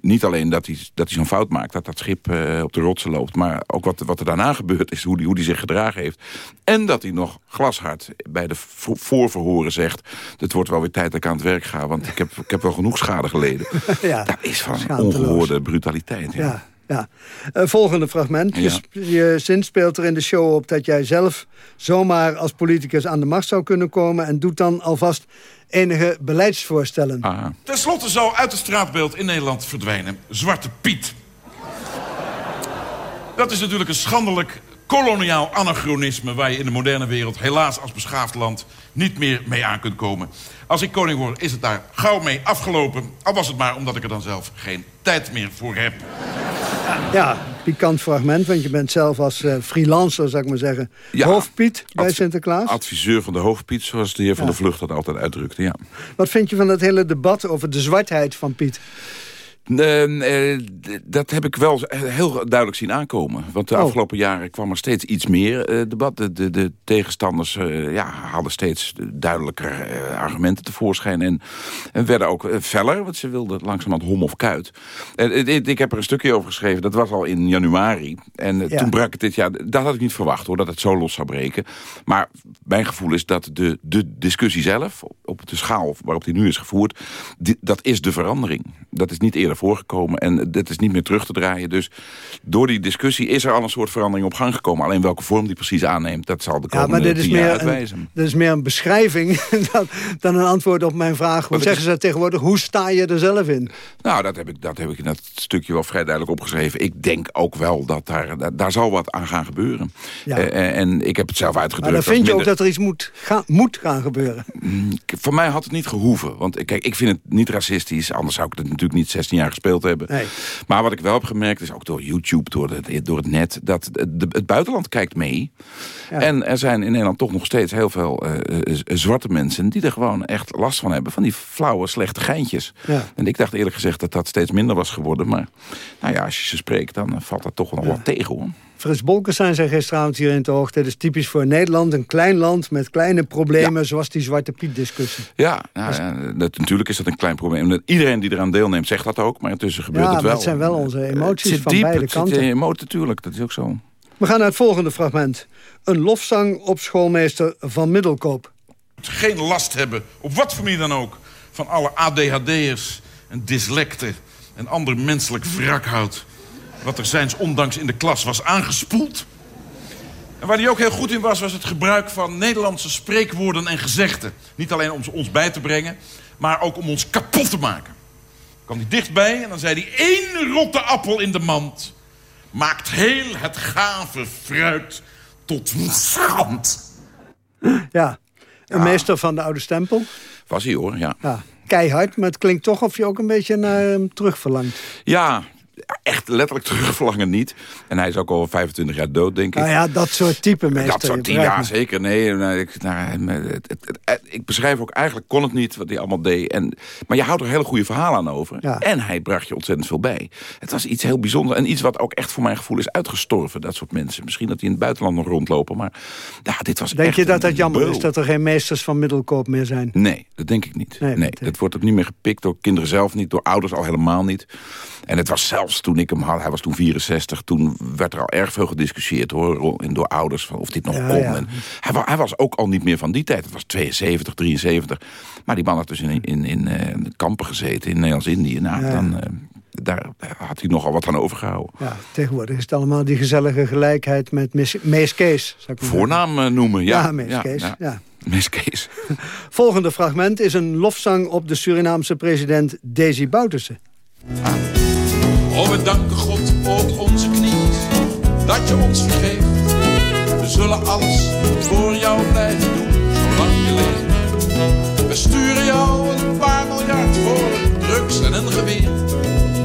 niet alleen dat hij, dat hij zo'n fout maakt, dat dat schip uh, op de rotsen loopt... maar ook wat, wat er daarna gebeurd is, hoe hij hoe die zich gedragen heeft. En dat hij nog glashard bij de voorverhoren zegt... het wordt wel weer tijd dat ik aan het werk ga... want ik heb, ik heb wel genoeg schade geleden. [LAUGHS] ja, dat is van ongehoorde brutaliteit. Ja. ja. Ja. Uh, volgende fragment. Ja. Je, je zin speelt er in de show op dat jij zelf zomaar als politicus aan de macht zou kunnen komen... en doet dan alvast enige beleidsvoorstellen. Ah. Ten slotte zou uit het straatbeeld in Nederland verdwijnen Zwarte Piet. Dat is natuurlijk een schandelijk koloniaal anachronisme... waar je in de moderne wereld helaas als beschaafd land niet meer mee aan kunt komen. Als ik koning word, is het daar gauw mee afgelopen. Al was het maar omdat ik er dan zelf geen tijd meer voor heb. Ja, pikant fragment, want je bent zelf als uh, freelancer, zou ik maar zeggen... Ja. hoofdpiet bij Sinterklaas. Adviseur van de hoofdpiet, zoals de heer Van Ja. der Vlucht dat altijd uitdrukte, ja. Wat vind je van dat hele debat over de zwartheid van Piet? Eh, eh, dat heb ik wel heel duidelijk zien aankomen. Want de Oh. afgelopen jaren kwam er steeds iets meer eh, debat. De, de, de tegenstanders eh, ja, hadden steeds duidelijker argumenten tevoorschijn. En, en werden ook feller, want ze wilden langzamerhand hom of kuit. Ik, heb er een stukje over geschreven, dat was al in januari. En Ja. toen brak het dit jaar, dat had ik niet verwacht hoor, dat het zo los zou breken. Maar mijn gevoel is dat de, de discussie zelf, op- de schaal waarop die nu is gevoerd... dat is de verandering. Dat is niet eerder voorgekomen en dat is niet meer terug te draaien. Dus door die discussie is er al een soort verandering op gang gekomen. Alleen welke vorm die precies aanneemt, dat zal de Ja, komende maar dit is, meer uitwijzen. een, dit is meer een beschrijving [LAUGHS] dan, dan een antwoord op mijn vraag. Hoe het zeggen ze dat tegenwoordig? Hoe sta je er zelf in? Nou, dat heb, ik, dat heb ik in dat stukje wel vrij duidelijk opgeschreven. Ik denk ook wel dat daar, daar, daar zal wat aan gaan gebeuren. Ja. Eh, en ik heb het zelf Maar uitgedrukt. dan vind je ook dat er iets moet, gaan, moet gaan gebeuren. Voor mij had het niet gehoeven. Want kijk, ik vind het niet racistisch. Anders zou ik het natuurlijk niet 16 jaar gespeeld hebben. Nee. Maar wat ik wel heb gemerkt, is ook door YouTube, door het, door het net... dat de- het buitenland kijkt mee. Ja. En er zijn in Nederland toch nog steeds heel veel eh, eh, zwarte mensen... die er gewoon echt last van hebben. Van die flauwe, slechte geintjes. Ja. En ik dacht eerlijk gezegd dat dat steeds minder was geworden. Maar nou ja, als je ze spreekt, dan eh, valt dat toch nog wel tegen, hoor. Frits Bolkestein zei gisteravond hier in de hoogte... het is typisch voor Nederland, een klein land met kleine problemen... zoals die Zwarte Piet-discussie. Ja, nou, ja, dat, natuurlijk is dat een klein probleem. En Iedereen die eraan deelneemt zegt dat ook, maar intussen gebeurt Ja, het wel. het zijn wel onze Het emoties van diep, beide het zit kanten. emotie, natuurlijk, dat is ook zo. We gaan naar het volgende fragment. Een lofzang op schoolmeester Van Middelkoop. Geen last hebben, op wat voor manier dan ook... van alle ADHD'ers en dyslecten en ander menselijk wrakhout... wat er zijns ondanks in de klas was aangespoeld. En waar hij ook heel goed in was, was het gebruik van Nederlandse spreekwoorden en gezegden. Niet alleen om ze ons bij te brengen, maar ook om ons kapot te maken. kwam hij dichtbij en dan zei hij... één rotte appel in de mand maakt heel het gave fruit tot schand. Ja, een meester van de oude stempel. Was hij hoor, ja. Ja, keihard, maar het klinkt toch of je ook een beetje naar hem terug verlangt. Ja, echt letterlijk terugverlangen niet. En hij is ook al 25 jaar dood, denk ik. Nou ja, dat soort type meester. Dat soort jaar, me. zeker. Nee, nou, ik, nou, het, het, het- het- ik beschrijf ook, eigenlijk kon het niet wat hij allemaal deed. En, maar je houdt er hele goede verhalen aan over. Ja. En hij bracht je ontzettend veel bij. Het was iets heel bijzonders. En iets wat ook echt voor mijn gevoel is uitgestorven. Dat soort mensen. Misschien dat die in het buitenland nog rondlopen. Maar ja, dit was Denk echt je dat dat jammer beul. is dat er geen meesters van middelkoop meer zijn? Nee, dat denk ik niet. Nee, Nee, dat, eh, dat wordt ook niet meer gepikt door kinderen zelf niet, door ouders al helemaal niet. En het was zelfs toen ik hem had, hij was toen 64, toen werd er al erg veel gediscussieerd hoor, door ouders van of dit nog Ja, kon. ja. En hij, wa- hij was ook al niet meer van die tijd, het was 72, 73. Maar die man had dus in, in, in eh, kampen gezeten in Nederlands-Indië. Nou, Ja. dan, eh, daar had hij nogal wat aan overgehouden. Ja, tegenwoordig is het allemaal die gezellige gelijkheid met Miss- Mees Kees. zou ik zeggen. Voornaam eh, noemen, ja. Ja, Mees Kees, ja. Mees Kees. [LAUGHS] Volgende fragment is een lofzang op de Surinaamse president Desi Bouterse. Oh, we danken God op onze knieën dat je ons vergeeft. We zullen alles voor jou blijven doen, zolang je leeft. We sturen jou een paar miljard voor drugs en een geweer.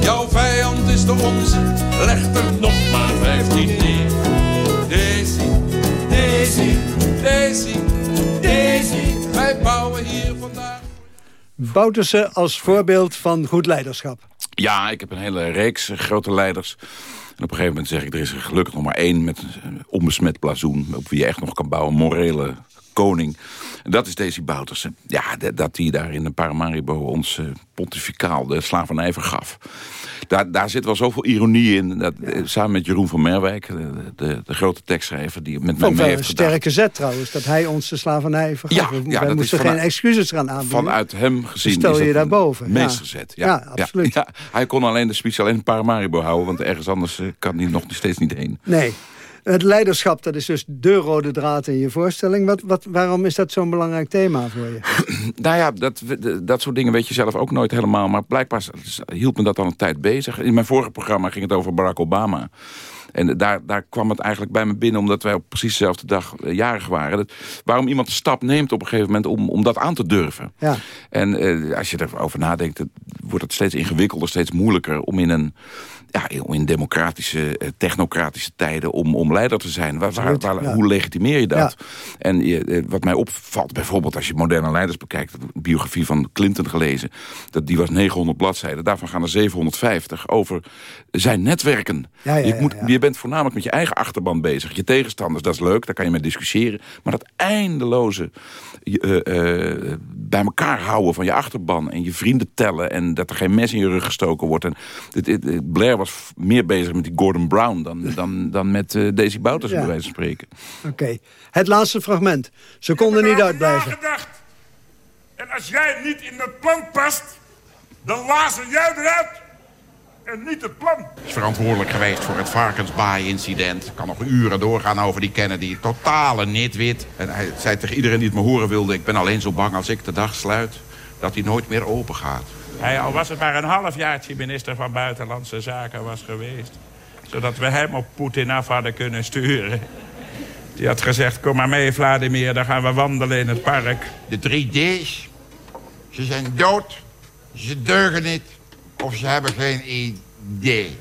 Jouw vijand is de onze, leg er nog maar vijftien neer. Daisy, Daisy, Daisy, Daisy, wij bouwen hier vandaag. Bouterse als voorbeeld van goed leiderschap. Ja, ik heb een hele reeks grote leiders. En op een gegeven moment zeg ik, er is er gelukkig nog maar één... met een onbesmet blazoen, op wie je echt nog kan bouwen. Morele koning. En dat is Daisy Boutersen. Ja, dat die daar in de Paramaribo ons uh, pontificaal de slavernij vergaf. Daar, daar zit wel zoveel ironie in. Dat, eh, Samen met Jeroen van Merwijk, de, de, de grote tekstschrijver... die met mij mee heeft een sterke zet trouwens, dat hij ons de slavernij vergaf. Ja, ja, Wij moesten geen excuses gaan aanbieden. Vanuit hem gezien stel je daarboven. meesterzet. Ja, ja, absoluut. Ja, hij kon alleen de speech alleen in Paramaribo houden... want ergens anders eh, kan hij nog steeds niet heen. Nee. Het leiderschap, dat is dus de rode draad in je voorstelling. Wat, wat, waarom is dat zo'n belangrijk thema voor je? [CLEARS THROAT] nou ja, dat, dat soort dingen weet je zelf ook nooit helemaal. Maar blijkbaar hield me dat al een tijd bezig. In mijn vorige programma ging het over Barack Obama. En daar, daar kwam het eigenlijk bij me binnen... omdat wij op precies dezelfde dag uh, jarig waren. Dat, waarom iemand een stap neemt op een gegeven moment... om, om dat aan te durven. Ja. En uh, als je erover nadenkt... wordt het steeds ingewikkelder, steeds moeilijker... om in een ja, in democratische, eh, technocratische tijden om, om leider te zijn. Waar, waar, waar, Hoe legitimeer je dat? En je, eh, wat mij opvalt, bijvoorbeeld als je moderne leiders bekijkt... de biografie van Clinton gelezen, dat, die was 900 bladzijden. Daarvan gaan er 750 over zijn netwerken. je, moet, je bent voornamelijk met je eigen achterban bezig. Je tegenstanders, dat is leuk, daar kan je mee discussiëren. Maar dat eindeloze uh, bij elkaar houden van je achterban... en je vrienden tellen en dat er geen mes in je rug gestoken wordt. En, Blair was meer bezig met die Gordon Brown dan, [LAUGHS] dan, dan met uh, Daisy Bouters, ja. bij wijze van spreken. Oké, het laatste fragment. Ze konden niet uitblijven. Nagedacht. En als jij niet in dat plan past, dan lazen jij eruit en niet het plan. is verantwoordelijk geweest voor het Varkensbaai-incident. kan nog uren doorgaan over die Kennedy. Totale nitwit. En hij zei tegen iedereen die het me horen wilde... ik ben alleen zo bang als ik de dag sluit... dat hij nooit meer open gaat. Hij, al was het maar een halfjaartje minister van Buitenlandse Zaken was geweest. Zodat we hem op Poetin af hadden kunnen sturen. Die had gezegd, kom maar mee Vladimir, dan gaan we wandelen in het park. De drie D's, ze zijn dood, ze deugen niet of ze hebben geen idee.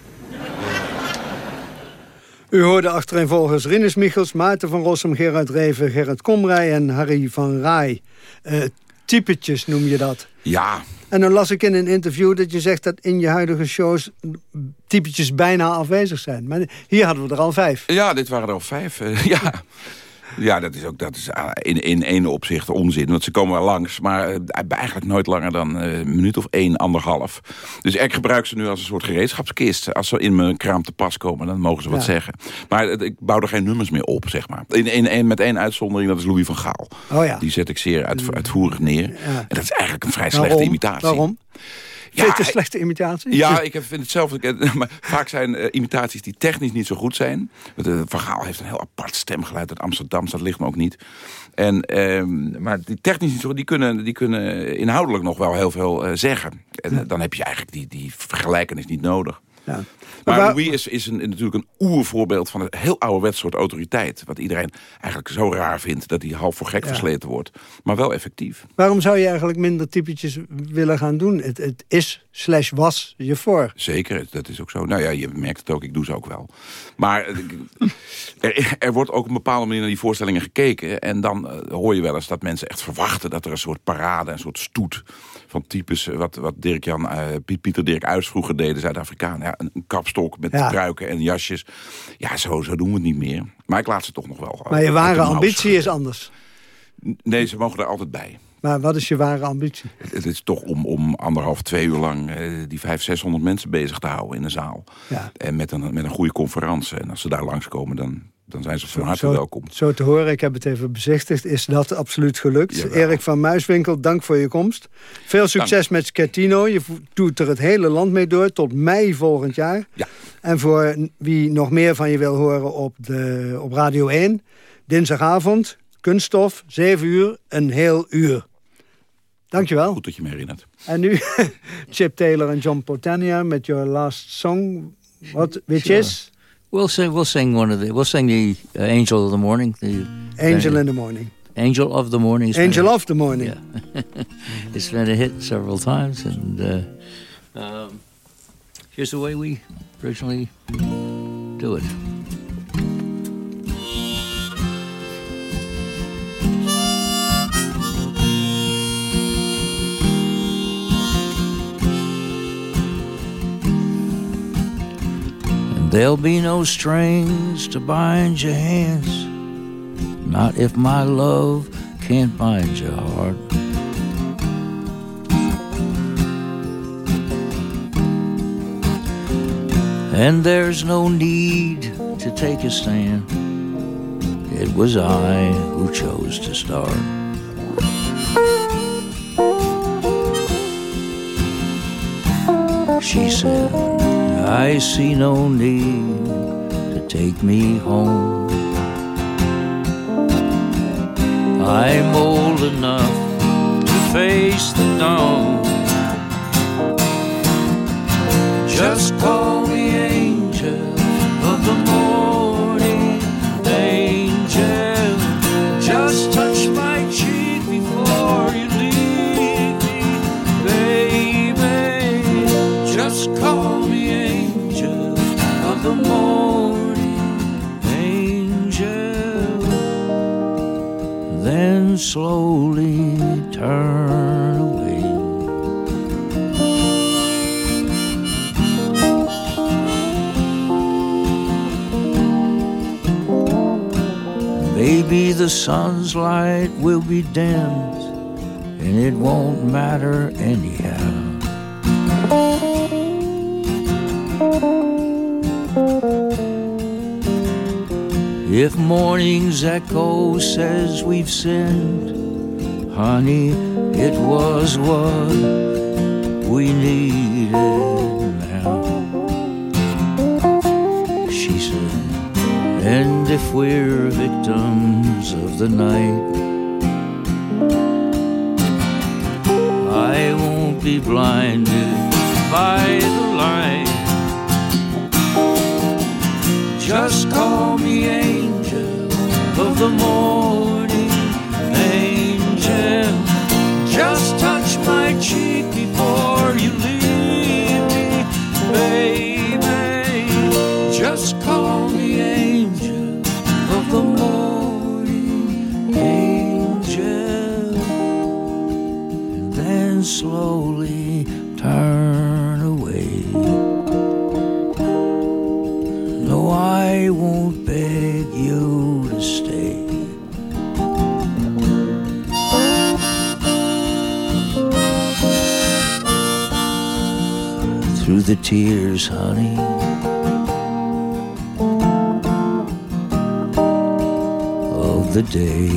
U hoorde achtereenvolgens Rinus Michels, Maarten van Rossum, Gerard Reven, Gerrit Komrij en Harry van Rij. Uh, typetjes noem je dat. Ja. En dan las ik in een interview dat je zegt dat in je huidige shows typetjes bijna afwezig zijn. Maar hier hadden we er al vijf. Ja, dit waren er al vijf. Uh, [LAUGHS] ja. Ja, dat is ook dat is ah, in, in één opzicht onzin. Want ze komen wel langs, maar eh, eigenlijk nooit langer dan eh, een minuut of één, anderhalf. Dus ik gebruik ze nu als een soort gereedschapskist. Als ze in mijn kraam te pas komen, dan mogen ze wat zeggen. Maar ik bouw er geen nummers meer op, zeg maar. In, in, in, met één uitzondering, dat is Louis van Gaal. Oh ja. Die zet ik zeer uit, uitvoerig neer. En dat is eigenlijk een vrij slechte imitatie. Waarom? Ja, vind je slechte imitaties? Ja, ik vind het zelf... [LAUGHS] Maar vaak zijn uh, imitaties die technisch niet zo goed zijn. Het uh, verhaal heeft een heel apart stemgeluid uit Amsterdam. Dat ligt me ook niet. En, uh, maar die technisch niet zo goed, die kunnen, die kunnen inhoudelijk nog wel heel veel uh, zeggen. En dan heb je eigenlijk die, die vergelijkenis niet nodig. Ja. Maar, Louis is, is een, natuurlijk een oervoorbeeld van een heel ouderwets soort autoriteit. Wat iedereen eigenlijk zo raar vindt dat hij half voor gek ja. versleten wordt. Maar wel effectief. Waarom zou je eigenlijk minder typetjes willen gaan doen? Het, het is slash was je voor. Zeker, dat is ook zo. Nou ja, je merkt het ook, ik doe ze ook wel. Maar [LAUGHS] er, er wordt ook op een bepaalde manier naar die voorstellingen gekeken. En dan uh, hoor je wel eens dat mensen echt verwachten dat er een soort parade, een soort stoet van types, wat, wat Dirk Jan, uh, Pieter Dirk Uys vroeger deden, Zuid-Afrikaan. Ja, een, een kapstok met ja. pruiken en jasjes. Ja, zo, zo doen we het niet meer. Maar ik laat ze toch nog wel. Maar je ware ambitie is anders. Nee, ze mogen er altijd bij. Maar wat is je ware ambitie? Het is toch om, om anderhalf, twee uur lang uh, die vijf, zeshonderd mensen bezig te houden in een zaal. Ja. En met een, met een goede conferentie. En als ze daar langskomen, dan, dan zijn ze van harte welkom. Zo te horen, ik heb het even bezichtigd, is dat absoluut gelukt. Jawel. Erik van Muiswinkel, dank voor je komst. Veel succes dank. met Scatino. Je doet er het hele land mee door, tot mei volgend jaar. Ja. En voor wie nog meer van je wil horen op, de, op Radio 1... dinsdagavond, kunststof, 7 uur, een heel uur. Dankjewel. Goed dat je me herinnert. En nu [LAUGHS] Chip Taylor en John Potania met Your Last Song. What, which is? We'll sing. We'll sing one of the. We'll sing the uh, Angel of the Morning. The, Angel in the Morning. Angel of the Morning. Angel of the Morning. Yeah. [LAUGHS] it's been a hit several times, and uh, um, here's the way we originally do it. There'll be no strings to bind your hands. Not if my love can't bind your heart. And there's no need to take a stand. It was I who chose to start. She said, I see no need to take me home. I'm old enough to face the dawn. Just call me angel of the morning, angel. Just touch my cheek before you leave me, baby. Just call me slowly turn away. Maybe the sun's light will be dimmed, and it won't matter anyhow. If morning's echo says we've sinned, honey, it was what we needed now. She said, and if we're victims of the night, I won't be blinded by the light. Just call me angel the morning, angel. Just touch my cheek before you leave me, baby. Just call me angel of the morning, angel. And then slowly the tears, honey. Of the day.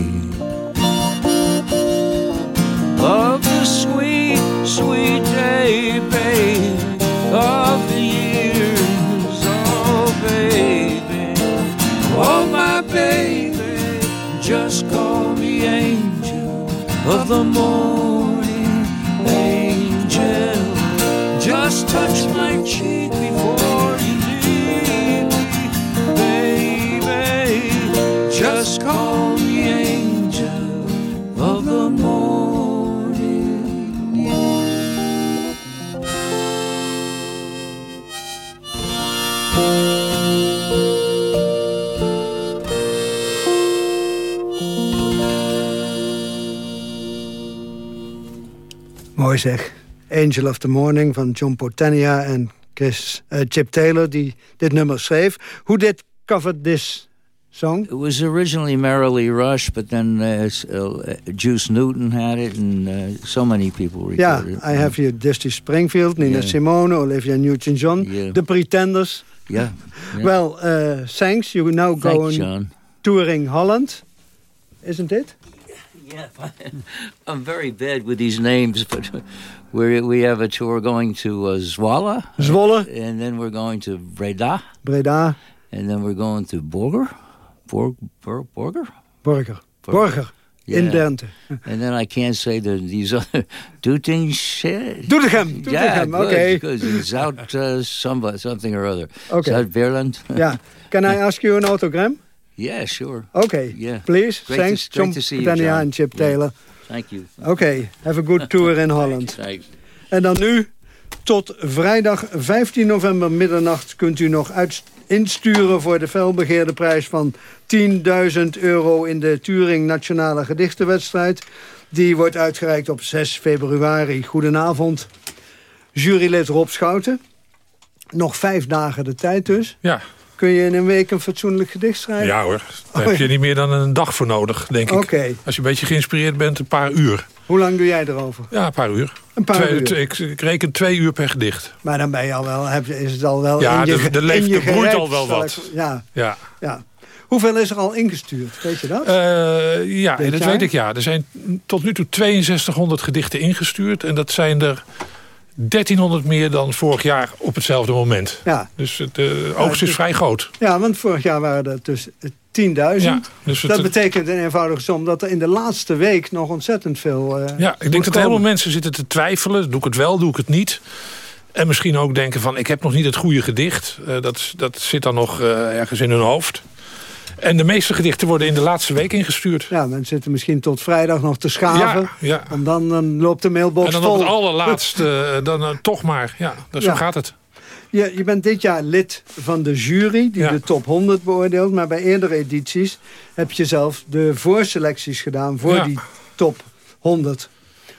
Of the sweet, sweet day, babe. Of the years, oh baby. Oh my baby. Just call me angel of the morning, touch my cheek before you leave me, baby. Just call me angel of the morning. Mooi zeg. Angel of the Morning van John Portania en Chris, eh, Chip Taylor die dit nummer schreef. Who did cover this song? It was originally Merrily Rush, but then uh, uh, Juice Newton had it, and uh, so many people Ja, recorded it. I have here Dusty Springfield, Nina Yeah. Simone, Olivia Newton-John, Yeah. The Pretenders. Yeah. yeah. [LAUGHS] Well, uh, thanks. You now go Thanks, on John. touring Holland, isn't it? [LAUGHS] Yeah, I'm very bad with these names, but we we have a tour going to uh, Zwolle. Zwolle. And then we're going to Breda. Breda. And then we're going to Borger. Borg, Bor, Borger? Borger. Borger. In Yeah. Drenthe. And then I can't say the, these other... [LAUGHS] Doetinchem? Doetinchem, Yeah, good, okay. good. Zout uh, somebody, something or other. Okay. Zout-Beerland? [LAUGHS] Yeah. Can I ask you an autogram? yeah, sure. Okay. Yeah. Please. Great Thanks, to, great John to see you, John. en Chip Yeah. Taylor. Thank you. Oké, have a good tour in Holland. [LAUGHS] Thanks. En dan nu, tot vrijdag 15 november middernacht... kunt u nog uit, insturen voor de felbegeerde prijs van 10.000 euro... in de Turing Nationale Gedichtenwedstrijd. Die wordt uitgereikt op 6 februari. Goedenavond, jurylid Rob Schouten. Nog vijf dagen de tijd dus. Ja. Kun je in een week een fatsoenlijk gedicht schrijven? Ja hoor, daar Oh, heb je niet meer dan een dag voor nodig, denk ik. Als je een beetje geïnspireerd bent, een paar uur. Hoe lang doe jij erover? Ja, een paar uur. Een paar Twee- uur. ik, ik reken twee uur per gedicht. Maar dan ben je al wel, heb is het al wel Ja, in je, er in leeft- je broeit al wel wat. ja, Ja. ja. Hoeveel is er al ingestuurd? Weet je dat? Eh, ja, Dit dat jaar? weet ik ja. Er zijn tot nu toe 6200 gedichten ingestuurd. En dat zijn er 1300 meer dan vorig jaar op hetzelfde moment. Ja. Dus het, de oogst is het- vrij groot. Ja, want vorig jaar waren er dus 10.000. Ja, dus dat betekent in eenvoudige som dat er in de laatste week nog ontzettend veel eh, Ja, ik denk dat heel veel mensen zitten te twijfelen. Doe ik het wel, doe ik het niet? En misschien ook denken van, ik heb nog niet het goede gedicht. Eh, dat, dat zit dan nog eh, ergens in hun hoofd. En de meeste gedichten worden in de laatste week ingestuurd. Ja, mensen zitten misschien tot vrijdag nog te schaven. Ja, ja. En dan, dan loopt de mailbox En dan vol. op het allerlaatste, [LAUGHS] eh, dan eh, toch maar. Ja, dus Ja. zo gaat het. Je, je bent dit jaar lid van de jury die Ja. de top 100 beoordeelt. Maar bij eerdere edities heb je zelf de voorselecties gedaan voor die top 100.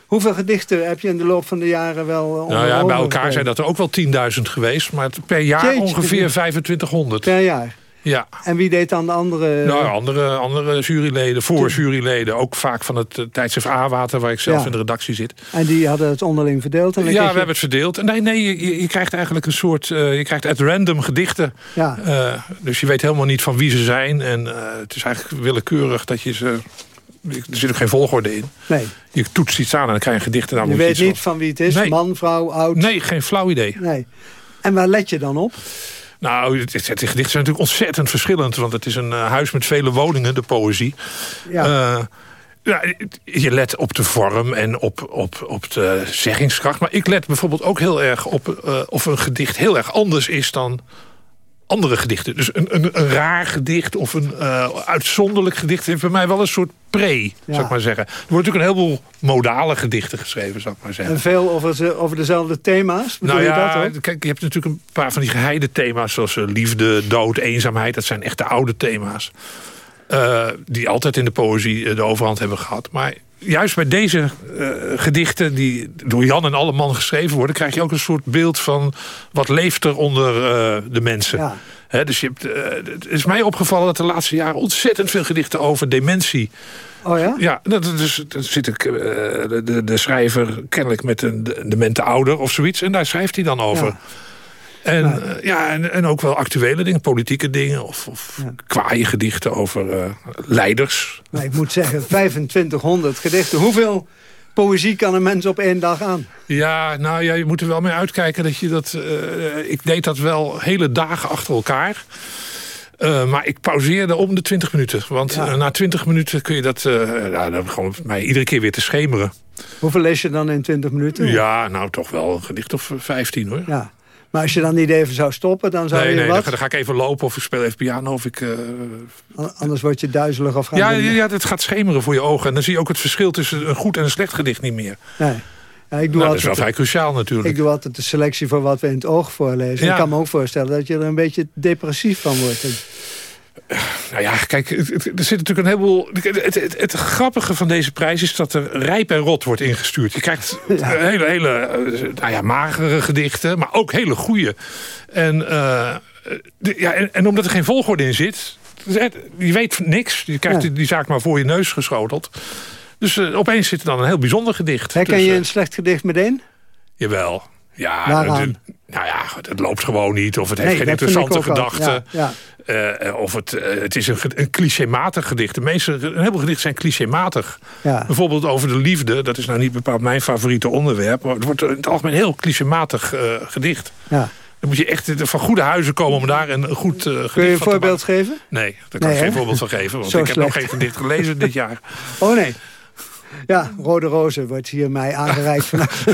Hoeveel gedichten heb je in de loop van de jaren wel eh, Nou ja, bij elkaar zijn dat er ook wel 10.000 geweest. Maar per jaar Jeetje, ongeveer dit- 2500. Per jaar. Ja. En wie deed dan de andere... Nou, andere, andere juryleden, voor juryleden. Ook vaak van het eh, tijdschrift A-Water, waar ik zelf Ja. in de redactie zit. En die hadden het onderling verdeeld? En dan Ja, we je- hebben het verdeeld. En Nee, nee je- je, je krijgt eigenlijk een soort... eh, je krijgt at random gedichten. Ja. Eh, dus je weet helemaal niet van wie ze zijn. En het is eigenlijk willekeurig dat je ze... Er zit ook geen volgorde in. Nee. Je toetst iets aan en dan krijg je gedichten. Nou, Je moet weet iets niet van wie het is, Nee. man, vrouw, oud? Nee, geen flauw idee. Nee. En waar let je dan op? Nou, het, het, het gedichten zijn natuurlijk ontzettend verschillend. Want het is een eh, huis met vele woningen, de poëzie. Ja. Eh, ja, je let op de vorm en op, op, op de zeggingskracht. Maar ik let bijvoorbeeld ook heel erg op eh, of een gedicht heel erg anders is dan andere gedichten. Dus een, een, een raar gedicht of een eh, uitzonderlijk gedicht... heeft bij mij wel een soort pre, zou ik maar zeggen. Er worden natuurlijk een heleboel modale gedichten geschreven, zou ik maar zeggen. En veel over, over dezelfde thema's? Bedoel Nou je ja, dat ook? kijk, je hebt natuurlijk een paar van die geheide thema's... zoals eh, liefde, dood, eenzaamheid. Dat zijn echt de oude thema's. eh, die altijd in de poëzie de overhand hebben gehad. Maar juist bij deze eh, gedichten... die door Jan en Alleman geschreven worden... krijg je ook een soort beeld van... wat leeft er onder eh, de mensen. Dus je hebt, eh, het is mij opgevallen dat de laatste jaren... ontzettend veel gedichten over dementie... Oh ja? Ja, dat, dus, dan zit ik, de, de, schrijver kennelijk met een de- demente ouder of zoiets. En daar schrijft hij dan over. Ja. En, eh, ja, en, en ook wel actuele dingen, politieke dingen. Of, of kwaaie gedichten over eh, leiders. Maar ik moet zeggen, 2500 gedichten. Hoeveel poëzie kan een mens op één dag aan? Ja, nou ja, je moet er wel mee uitkijken dat je dat... eh, ik deed dat wel hele dagen achter elkaar. Maar ik pauzeerde om de 20 minuten. Want na 20 minuten kun je dat... nou, dan gewoon mij iedere keer weer te schemeren. Hoeveel lees je dan in 20 minuten? Ja, nou toch wel een gedicht of 15 hoor. Ja. Maar als je dan niet even zou stoppen, dan zou nee, je nee, wat? ga- dan ga ik even lopen of ik speel even piano. Of ik, eh, An- Anders word je duizelig of gaan ja, ja, ja, het gaat schemeren voor je ogen. En dan zie je ook het verschil tussen een goed en een slecht gedicht niet meer. Nee. Ja, ik doe Nou, dat is wel vrij cruciaal natuurlijk. ik doe altijd de selectie voor wat we in het oog voorlezen. Ja. Ik kan me ook voorstellen dat je er een beetje depressief van wordt. Nou ja, kijk, het- het- er zit natuurlijk een heleboel... Het, het, grappige van deze prijs is dat er rijp en rot wordt ingestuurd. Je krijgt [LAUGHS] hele, hele nou ja, magere gedichten, maar ook hele goede. En, eh, de- ja, en, en omdat er geen volgorde in zit... Je weet niks. Je krijgt Ja. die, die zaak maar voor je neus geschoteld. Dus eh, opeens zit er dan een heel bijzonder gedicht. Herken Dus, je een slecht gedicht meteen? Jawel. Ja, nou ja, het loopt gewoon niet. Of het heeft Nee, geen interessante gedachten. Ja, Eh, of het, eh, het is een, een clichématig gedicht. De meeste, een heleboel gedichten zijn clichématig. Ja. Bijvoorbeeld over de liefde. Dat is nou niet bepaald mijn favoriete onderwerp. Maar het wordt in het algemeen een heel clichématig eh, gedicht. Ja. Dan moet je echt van goede huizen komen om daar een goed eh, gedicht Kun je een te voorbeeld geven? Nee, daar kan Nee, ik geen voorbeeld van geven. Want Zo ik heb nog geen gedicht gelezen dit jaar. Oh nee. Ja, Rode Rozen wordt hier mij aangereikt [LAUGHS] vandaag.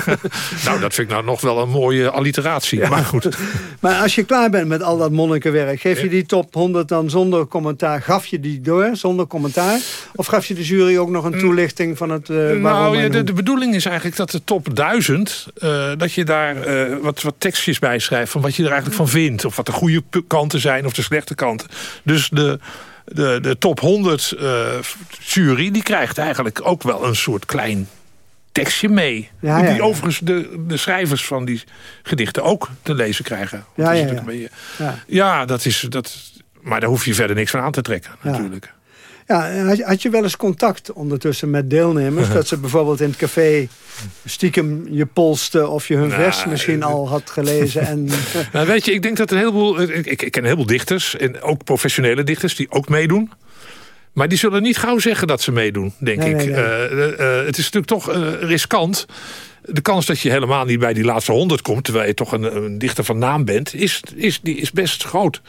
nou, dat vind ik nou nog wel een mooie alliteratie. Maar goed. [LAUGHS] Maar als je klaar bent met al dat monnikenwerk... geef je die top 100 dan zonder commentaar? Gaf je die door zonder commentaar? Of gaf je de jury ook nog een toelichting van het... waarom nou, ja, de, bedoeling is eigenlijk dat de top 1000... eh, dat je daar eh, wat, wat tekstjes bij schrijft... van wat je er eigenlijk van vindt. Of wat de goede kanten zijn of de slechte kanten. Dus de, de, de top 100 eh, jury... die krijgt eigenlijk ook wel een soort klein tekstje mee. Ja, die ja, overigens de, de schrijvers van die gedichten ook te lezen krijgen. Ja, Dat is ja, ja. beetje- dat is... Dat, maar daar hoef je verder niks van aan te trekken, natuurlijk. Ja, had, je- had je wel eens contact ondertussen met deelnemers? [LAUGHS] dat ze bijvoorbeeld in het café stiekem je polsten... of je hun Nou, vers misschien al had gelezen. En, [LAUGHS] [LAUGHS] Nou, weet je, ik denk dat een heleboel... Ik, ik ken een heleboel dichters, en ook professionele dichters... die ook meedoen. Maar die zullen niet gauw zeggen dat ze meedoen, denk Nee, ik. nee, nee. Eh, eh, eh, het is natuurlijk toch eh, riskant. De kans dat je helemaal niet bij die laatste honderd komt... terwijl je toch een, een dichter van naam bent... is, is, die is best groot.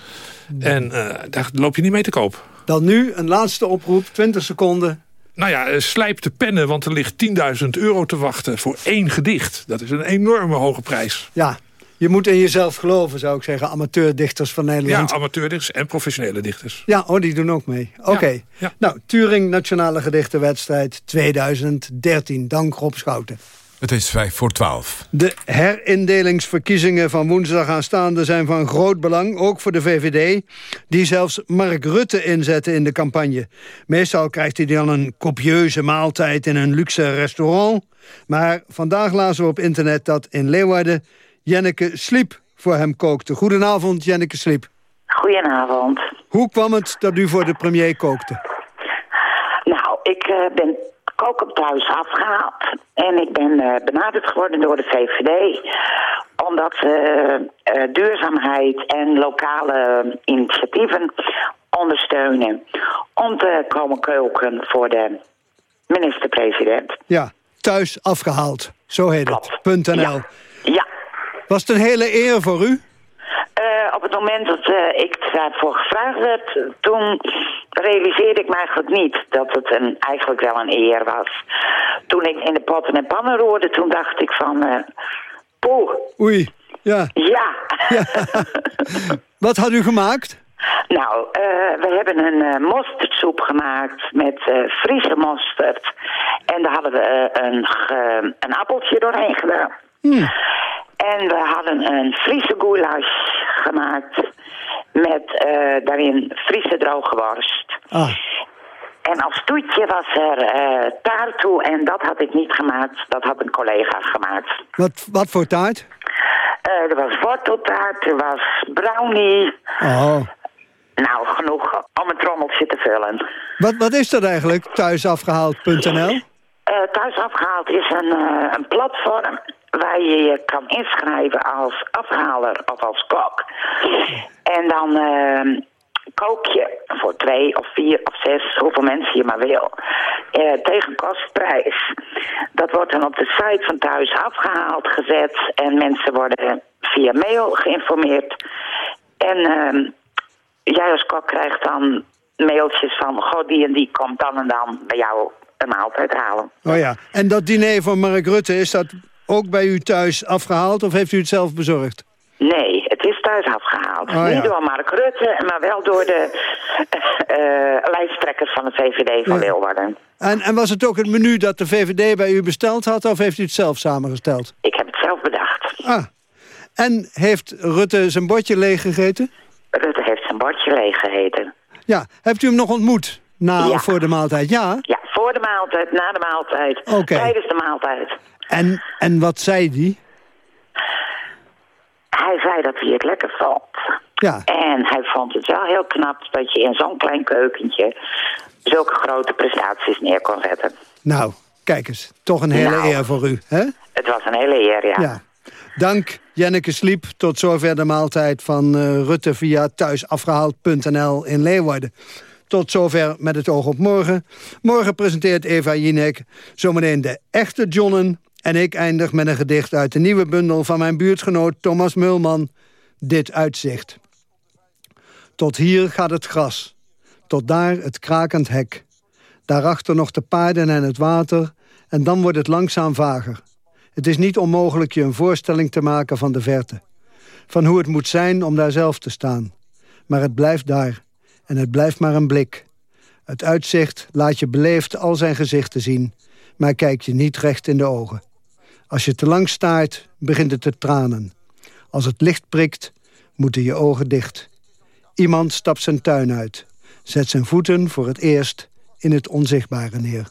En eh, daar loop je niet mee te koop. Dan nu een laatste oproep, 20 seconden. Nou ja, eh, slijp de pennen, want er ligt 10.000 euro te wachten... voor één gedicht. Dat is een enorme hoge prijs. Ja, je moet in jezelf geloven, zou ik zeggen. Amateurdichters van Ja, Nederland. amateurdichters en professionele dichters. Ja, oh, die doen ook mee. Oké. Nou, Turing Nationale Gedichtenwedstrijd 2013. Dank Rob Schouten. Het is vijf voor twaalf. De herindelingsverkiezingen van woensdag aanstaande zijn van groot belang, ook voor de VVD, die zelfs Mark Rutte inzetten in de campagne. Meestal krijgt hij dan een copieuze maaltijd in een luxe restaurant. Maar vandaag lazen we op internet dat in Leeuwarden Jenneke Sliep voor hem kookte. Goedenavond, Jenneke Sliep. Goedenavond. Hoe kwam het dat u voor de premier kookte? Nou, ik eh, ben koken thuis afgehaald. En ik ben eh, benaderd geworden door de VVD. Omdat eh, eh, duurzaamheid en lokale initiatieven ondersteunen. Om te komen koken voor de minister-president. Ja, thuis afgehaald. Zo heet het. .nl. Ja. Was het een hele eer voor u? Eh, op het moment dat eh, ik daarvoor gevraagd werd, toen realiseerde ik me eigenlijk niet dat het een, eigenlijk wel een eer was. Toen ik in de potten en pannen roerde, toen dacht ik van, eh poeh, Oei, ja. ja. [LAUGHS] Wat had u gemaakt? Nou, we hebben een mosterdsoep gemaakt met Friese mosterd. En daar hadden we een, een appeltje doorheen gedaan. Hmm. En we hadden een Friese goulash gemaakt met eh, daarin Friese droge worst. Ah. En als toetje was er eh taart toe en dat had ik niet gemaakt. Dat had een collega gemaakt. Wat, wat voor taart? Eh, er was worteltaart, er was brownie. Oh. Nou, genoeg om een trommeltje te vullen. Wat, wat is dat eigenlijk, thuisafgehaald.nl? Eh, thuis afgehaald is een, een platform waar je je kan inschrijven als afhaler of als kok. En dan eh, kook je voor twee of vier of zes, hoeveel mensen je maar wil, eh, tegen kostprijs. Dat wordt dan op de site van thuis afgehaald, gezet en mensen worden via mail geïnformeerd. En eh, jij als kok krijgt dan mailtjes van, goh, die en die komt dan en dan bij jou een maaltijd halen. Oh ja. En dat diner van Mark Rutte, is dat ook bij u thuis afgehaald of heeft u het zelf bezorgd? Nee, het is thuis afgehaald. Oh, ja. Niet door Mark Rutte, maar wel door de eh, lijsttrekkers van de VVD van Ja. Leeuwarden. En, en was het ook het menu dat de VVD bij u besteld had of heeft u het zelf samengesteld? Ik heb het zelf bedacht. Ah. En heeft Rutte zijn bordje leeg gegeten? Rutte heeft zijn bordje leeg gegeten. Ja. Heeft u hem nog ontmoet na Ja. of voor de maaltijd? Ja. Ja, voor de maaltijd, na de maaltijd, tijdens de maaltijd. En, en wat zei die? Hij zei dat hij het lekker vond. Ja. En hij vond het wel heel knap dat je in zo'n klein keukentje zulke grote prestaties neer kon zetten. Nou, kijk eens. Toch een hele Nou. eer voor u, hè? Het was een hele eer, ja. Ja. Dank Jenneke Sliep. Tot zover de maaltijd van eh, Rutte via thuisafgehaald.nl in Leeuwarden. Tot zover met het oog op morgen. Morgen presenteert Eva Jinek zometeen de echte Johnnen. En ik eindig met een gedicht uit de nieuwe bundel van mijn buurtgenoot Thomas Mulman. Dit uitzicht. Tot hier gaat het gras. Tot daar het krakend hek. Daarachter nog de paarden en het water. En dan wordt het langzaam vager. Het is niet onmogelijk je een voorstelling te maken van de verte. Van hoe het moet zijn om daar zelf te staan. Maar het blijft daar. En het blijft maar een blik. Het uitzicht laat je beleefd al zijn gezichten zien. Maar kijk je niet recht in de ogen. Als je te lang staart, begint het te tranen. Als het licht prikt, moeten je ogen dicht. Iemand stapt zijn tuin uit. Zet zijn voeten voor het eerst in het onzichtbare neer.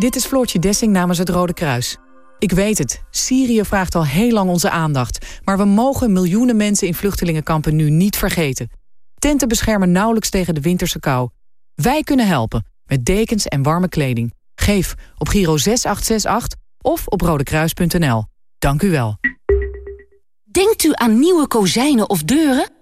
Dit is Floortje Dessing namens het Rode Kruis. Ik weet het, Syrië vraagt al heel lang onze aandacht... maar we mogen miljoenen mensen in vluchtelingenkampen nu niet vergeten. Tenten beschermen nauwelijks tegen de winterse kou. Wij kunnen helpen, met dekens en warme kleding. Geef op Giro 6868 of op rodekruis.nl. Dank u wel. Denkt u aan nieuwe kozijnen of deuren?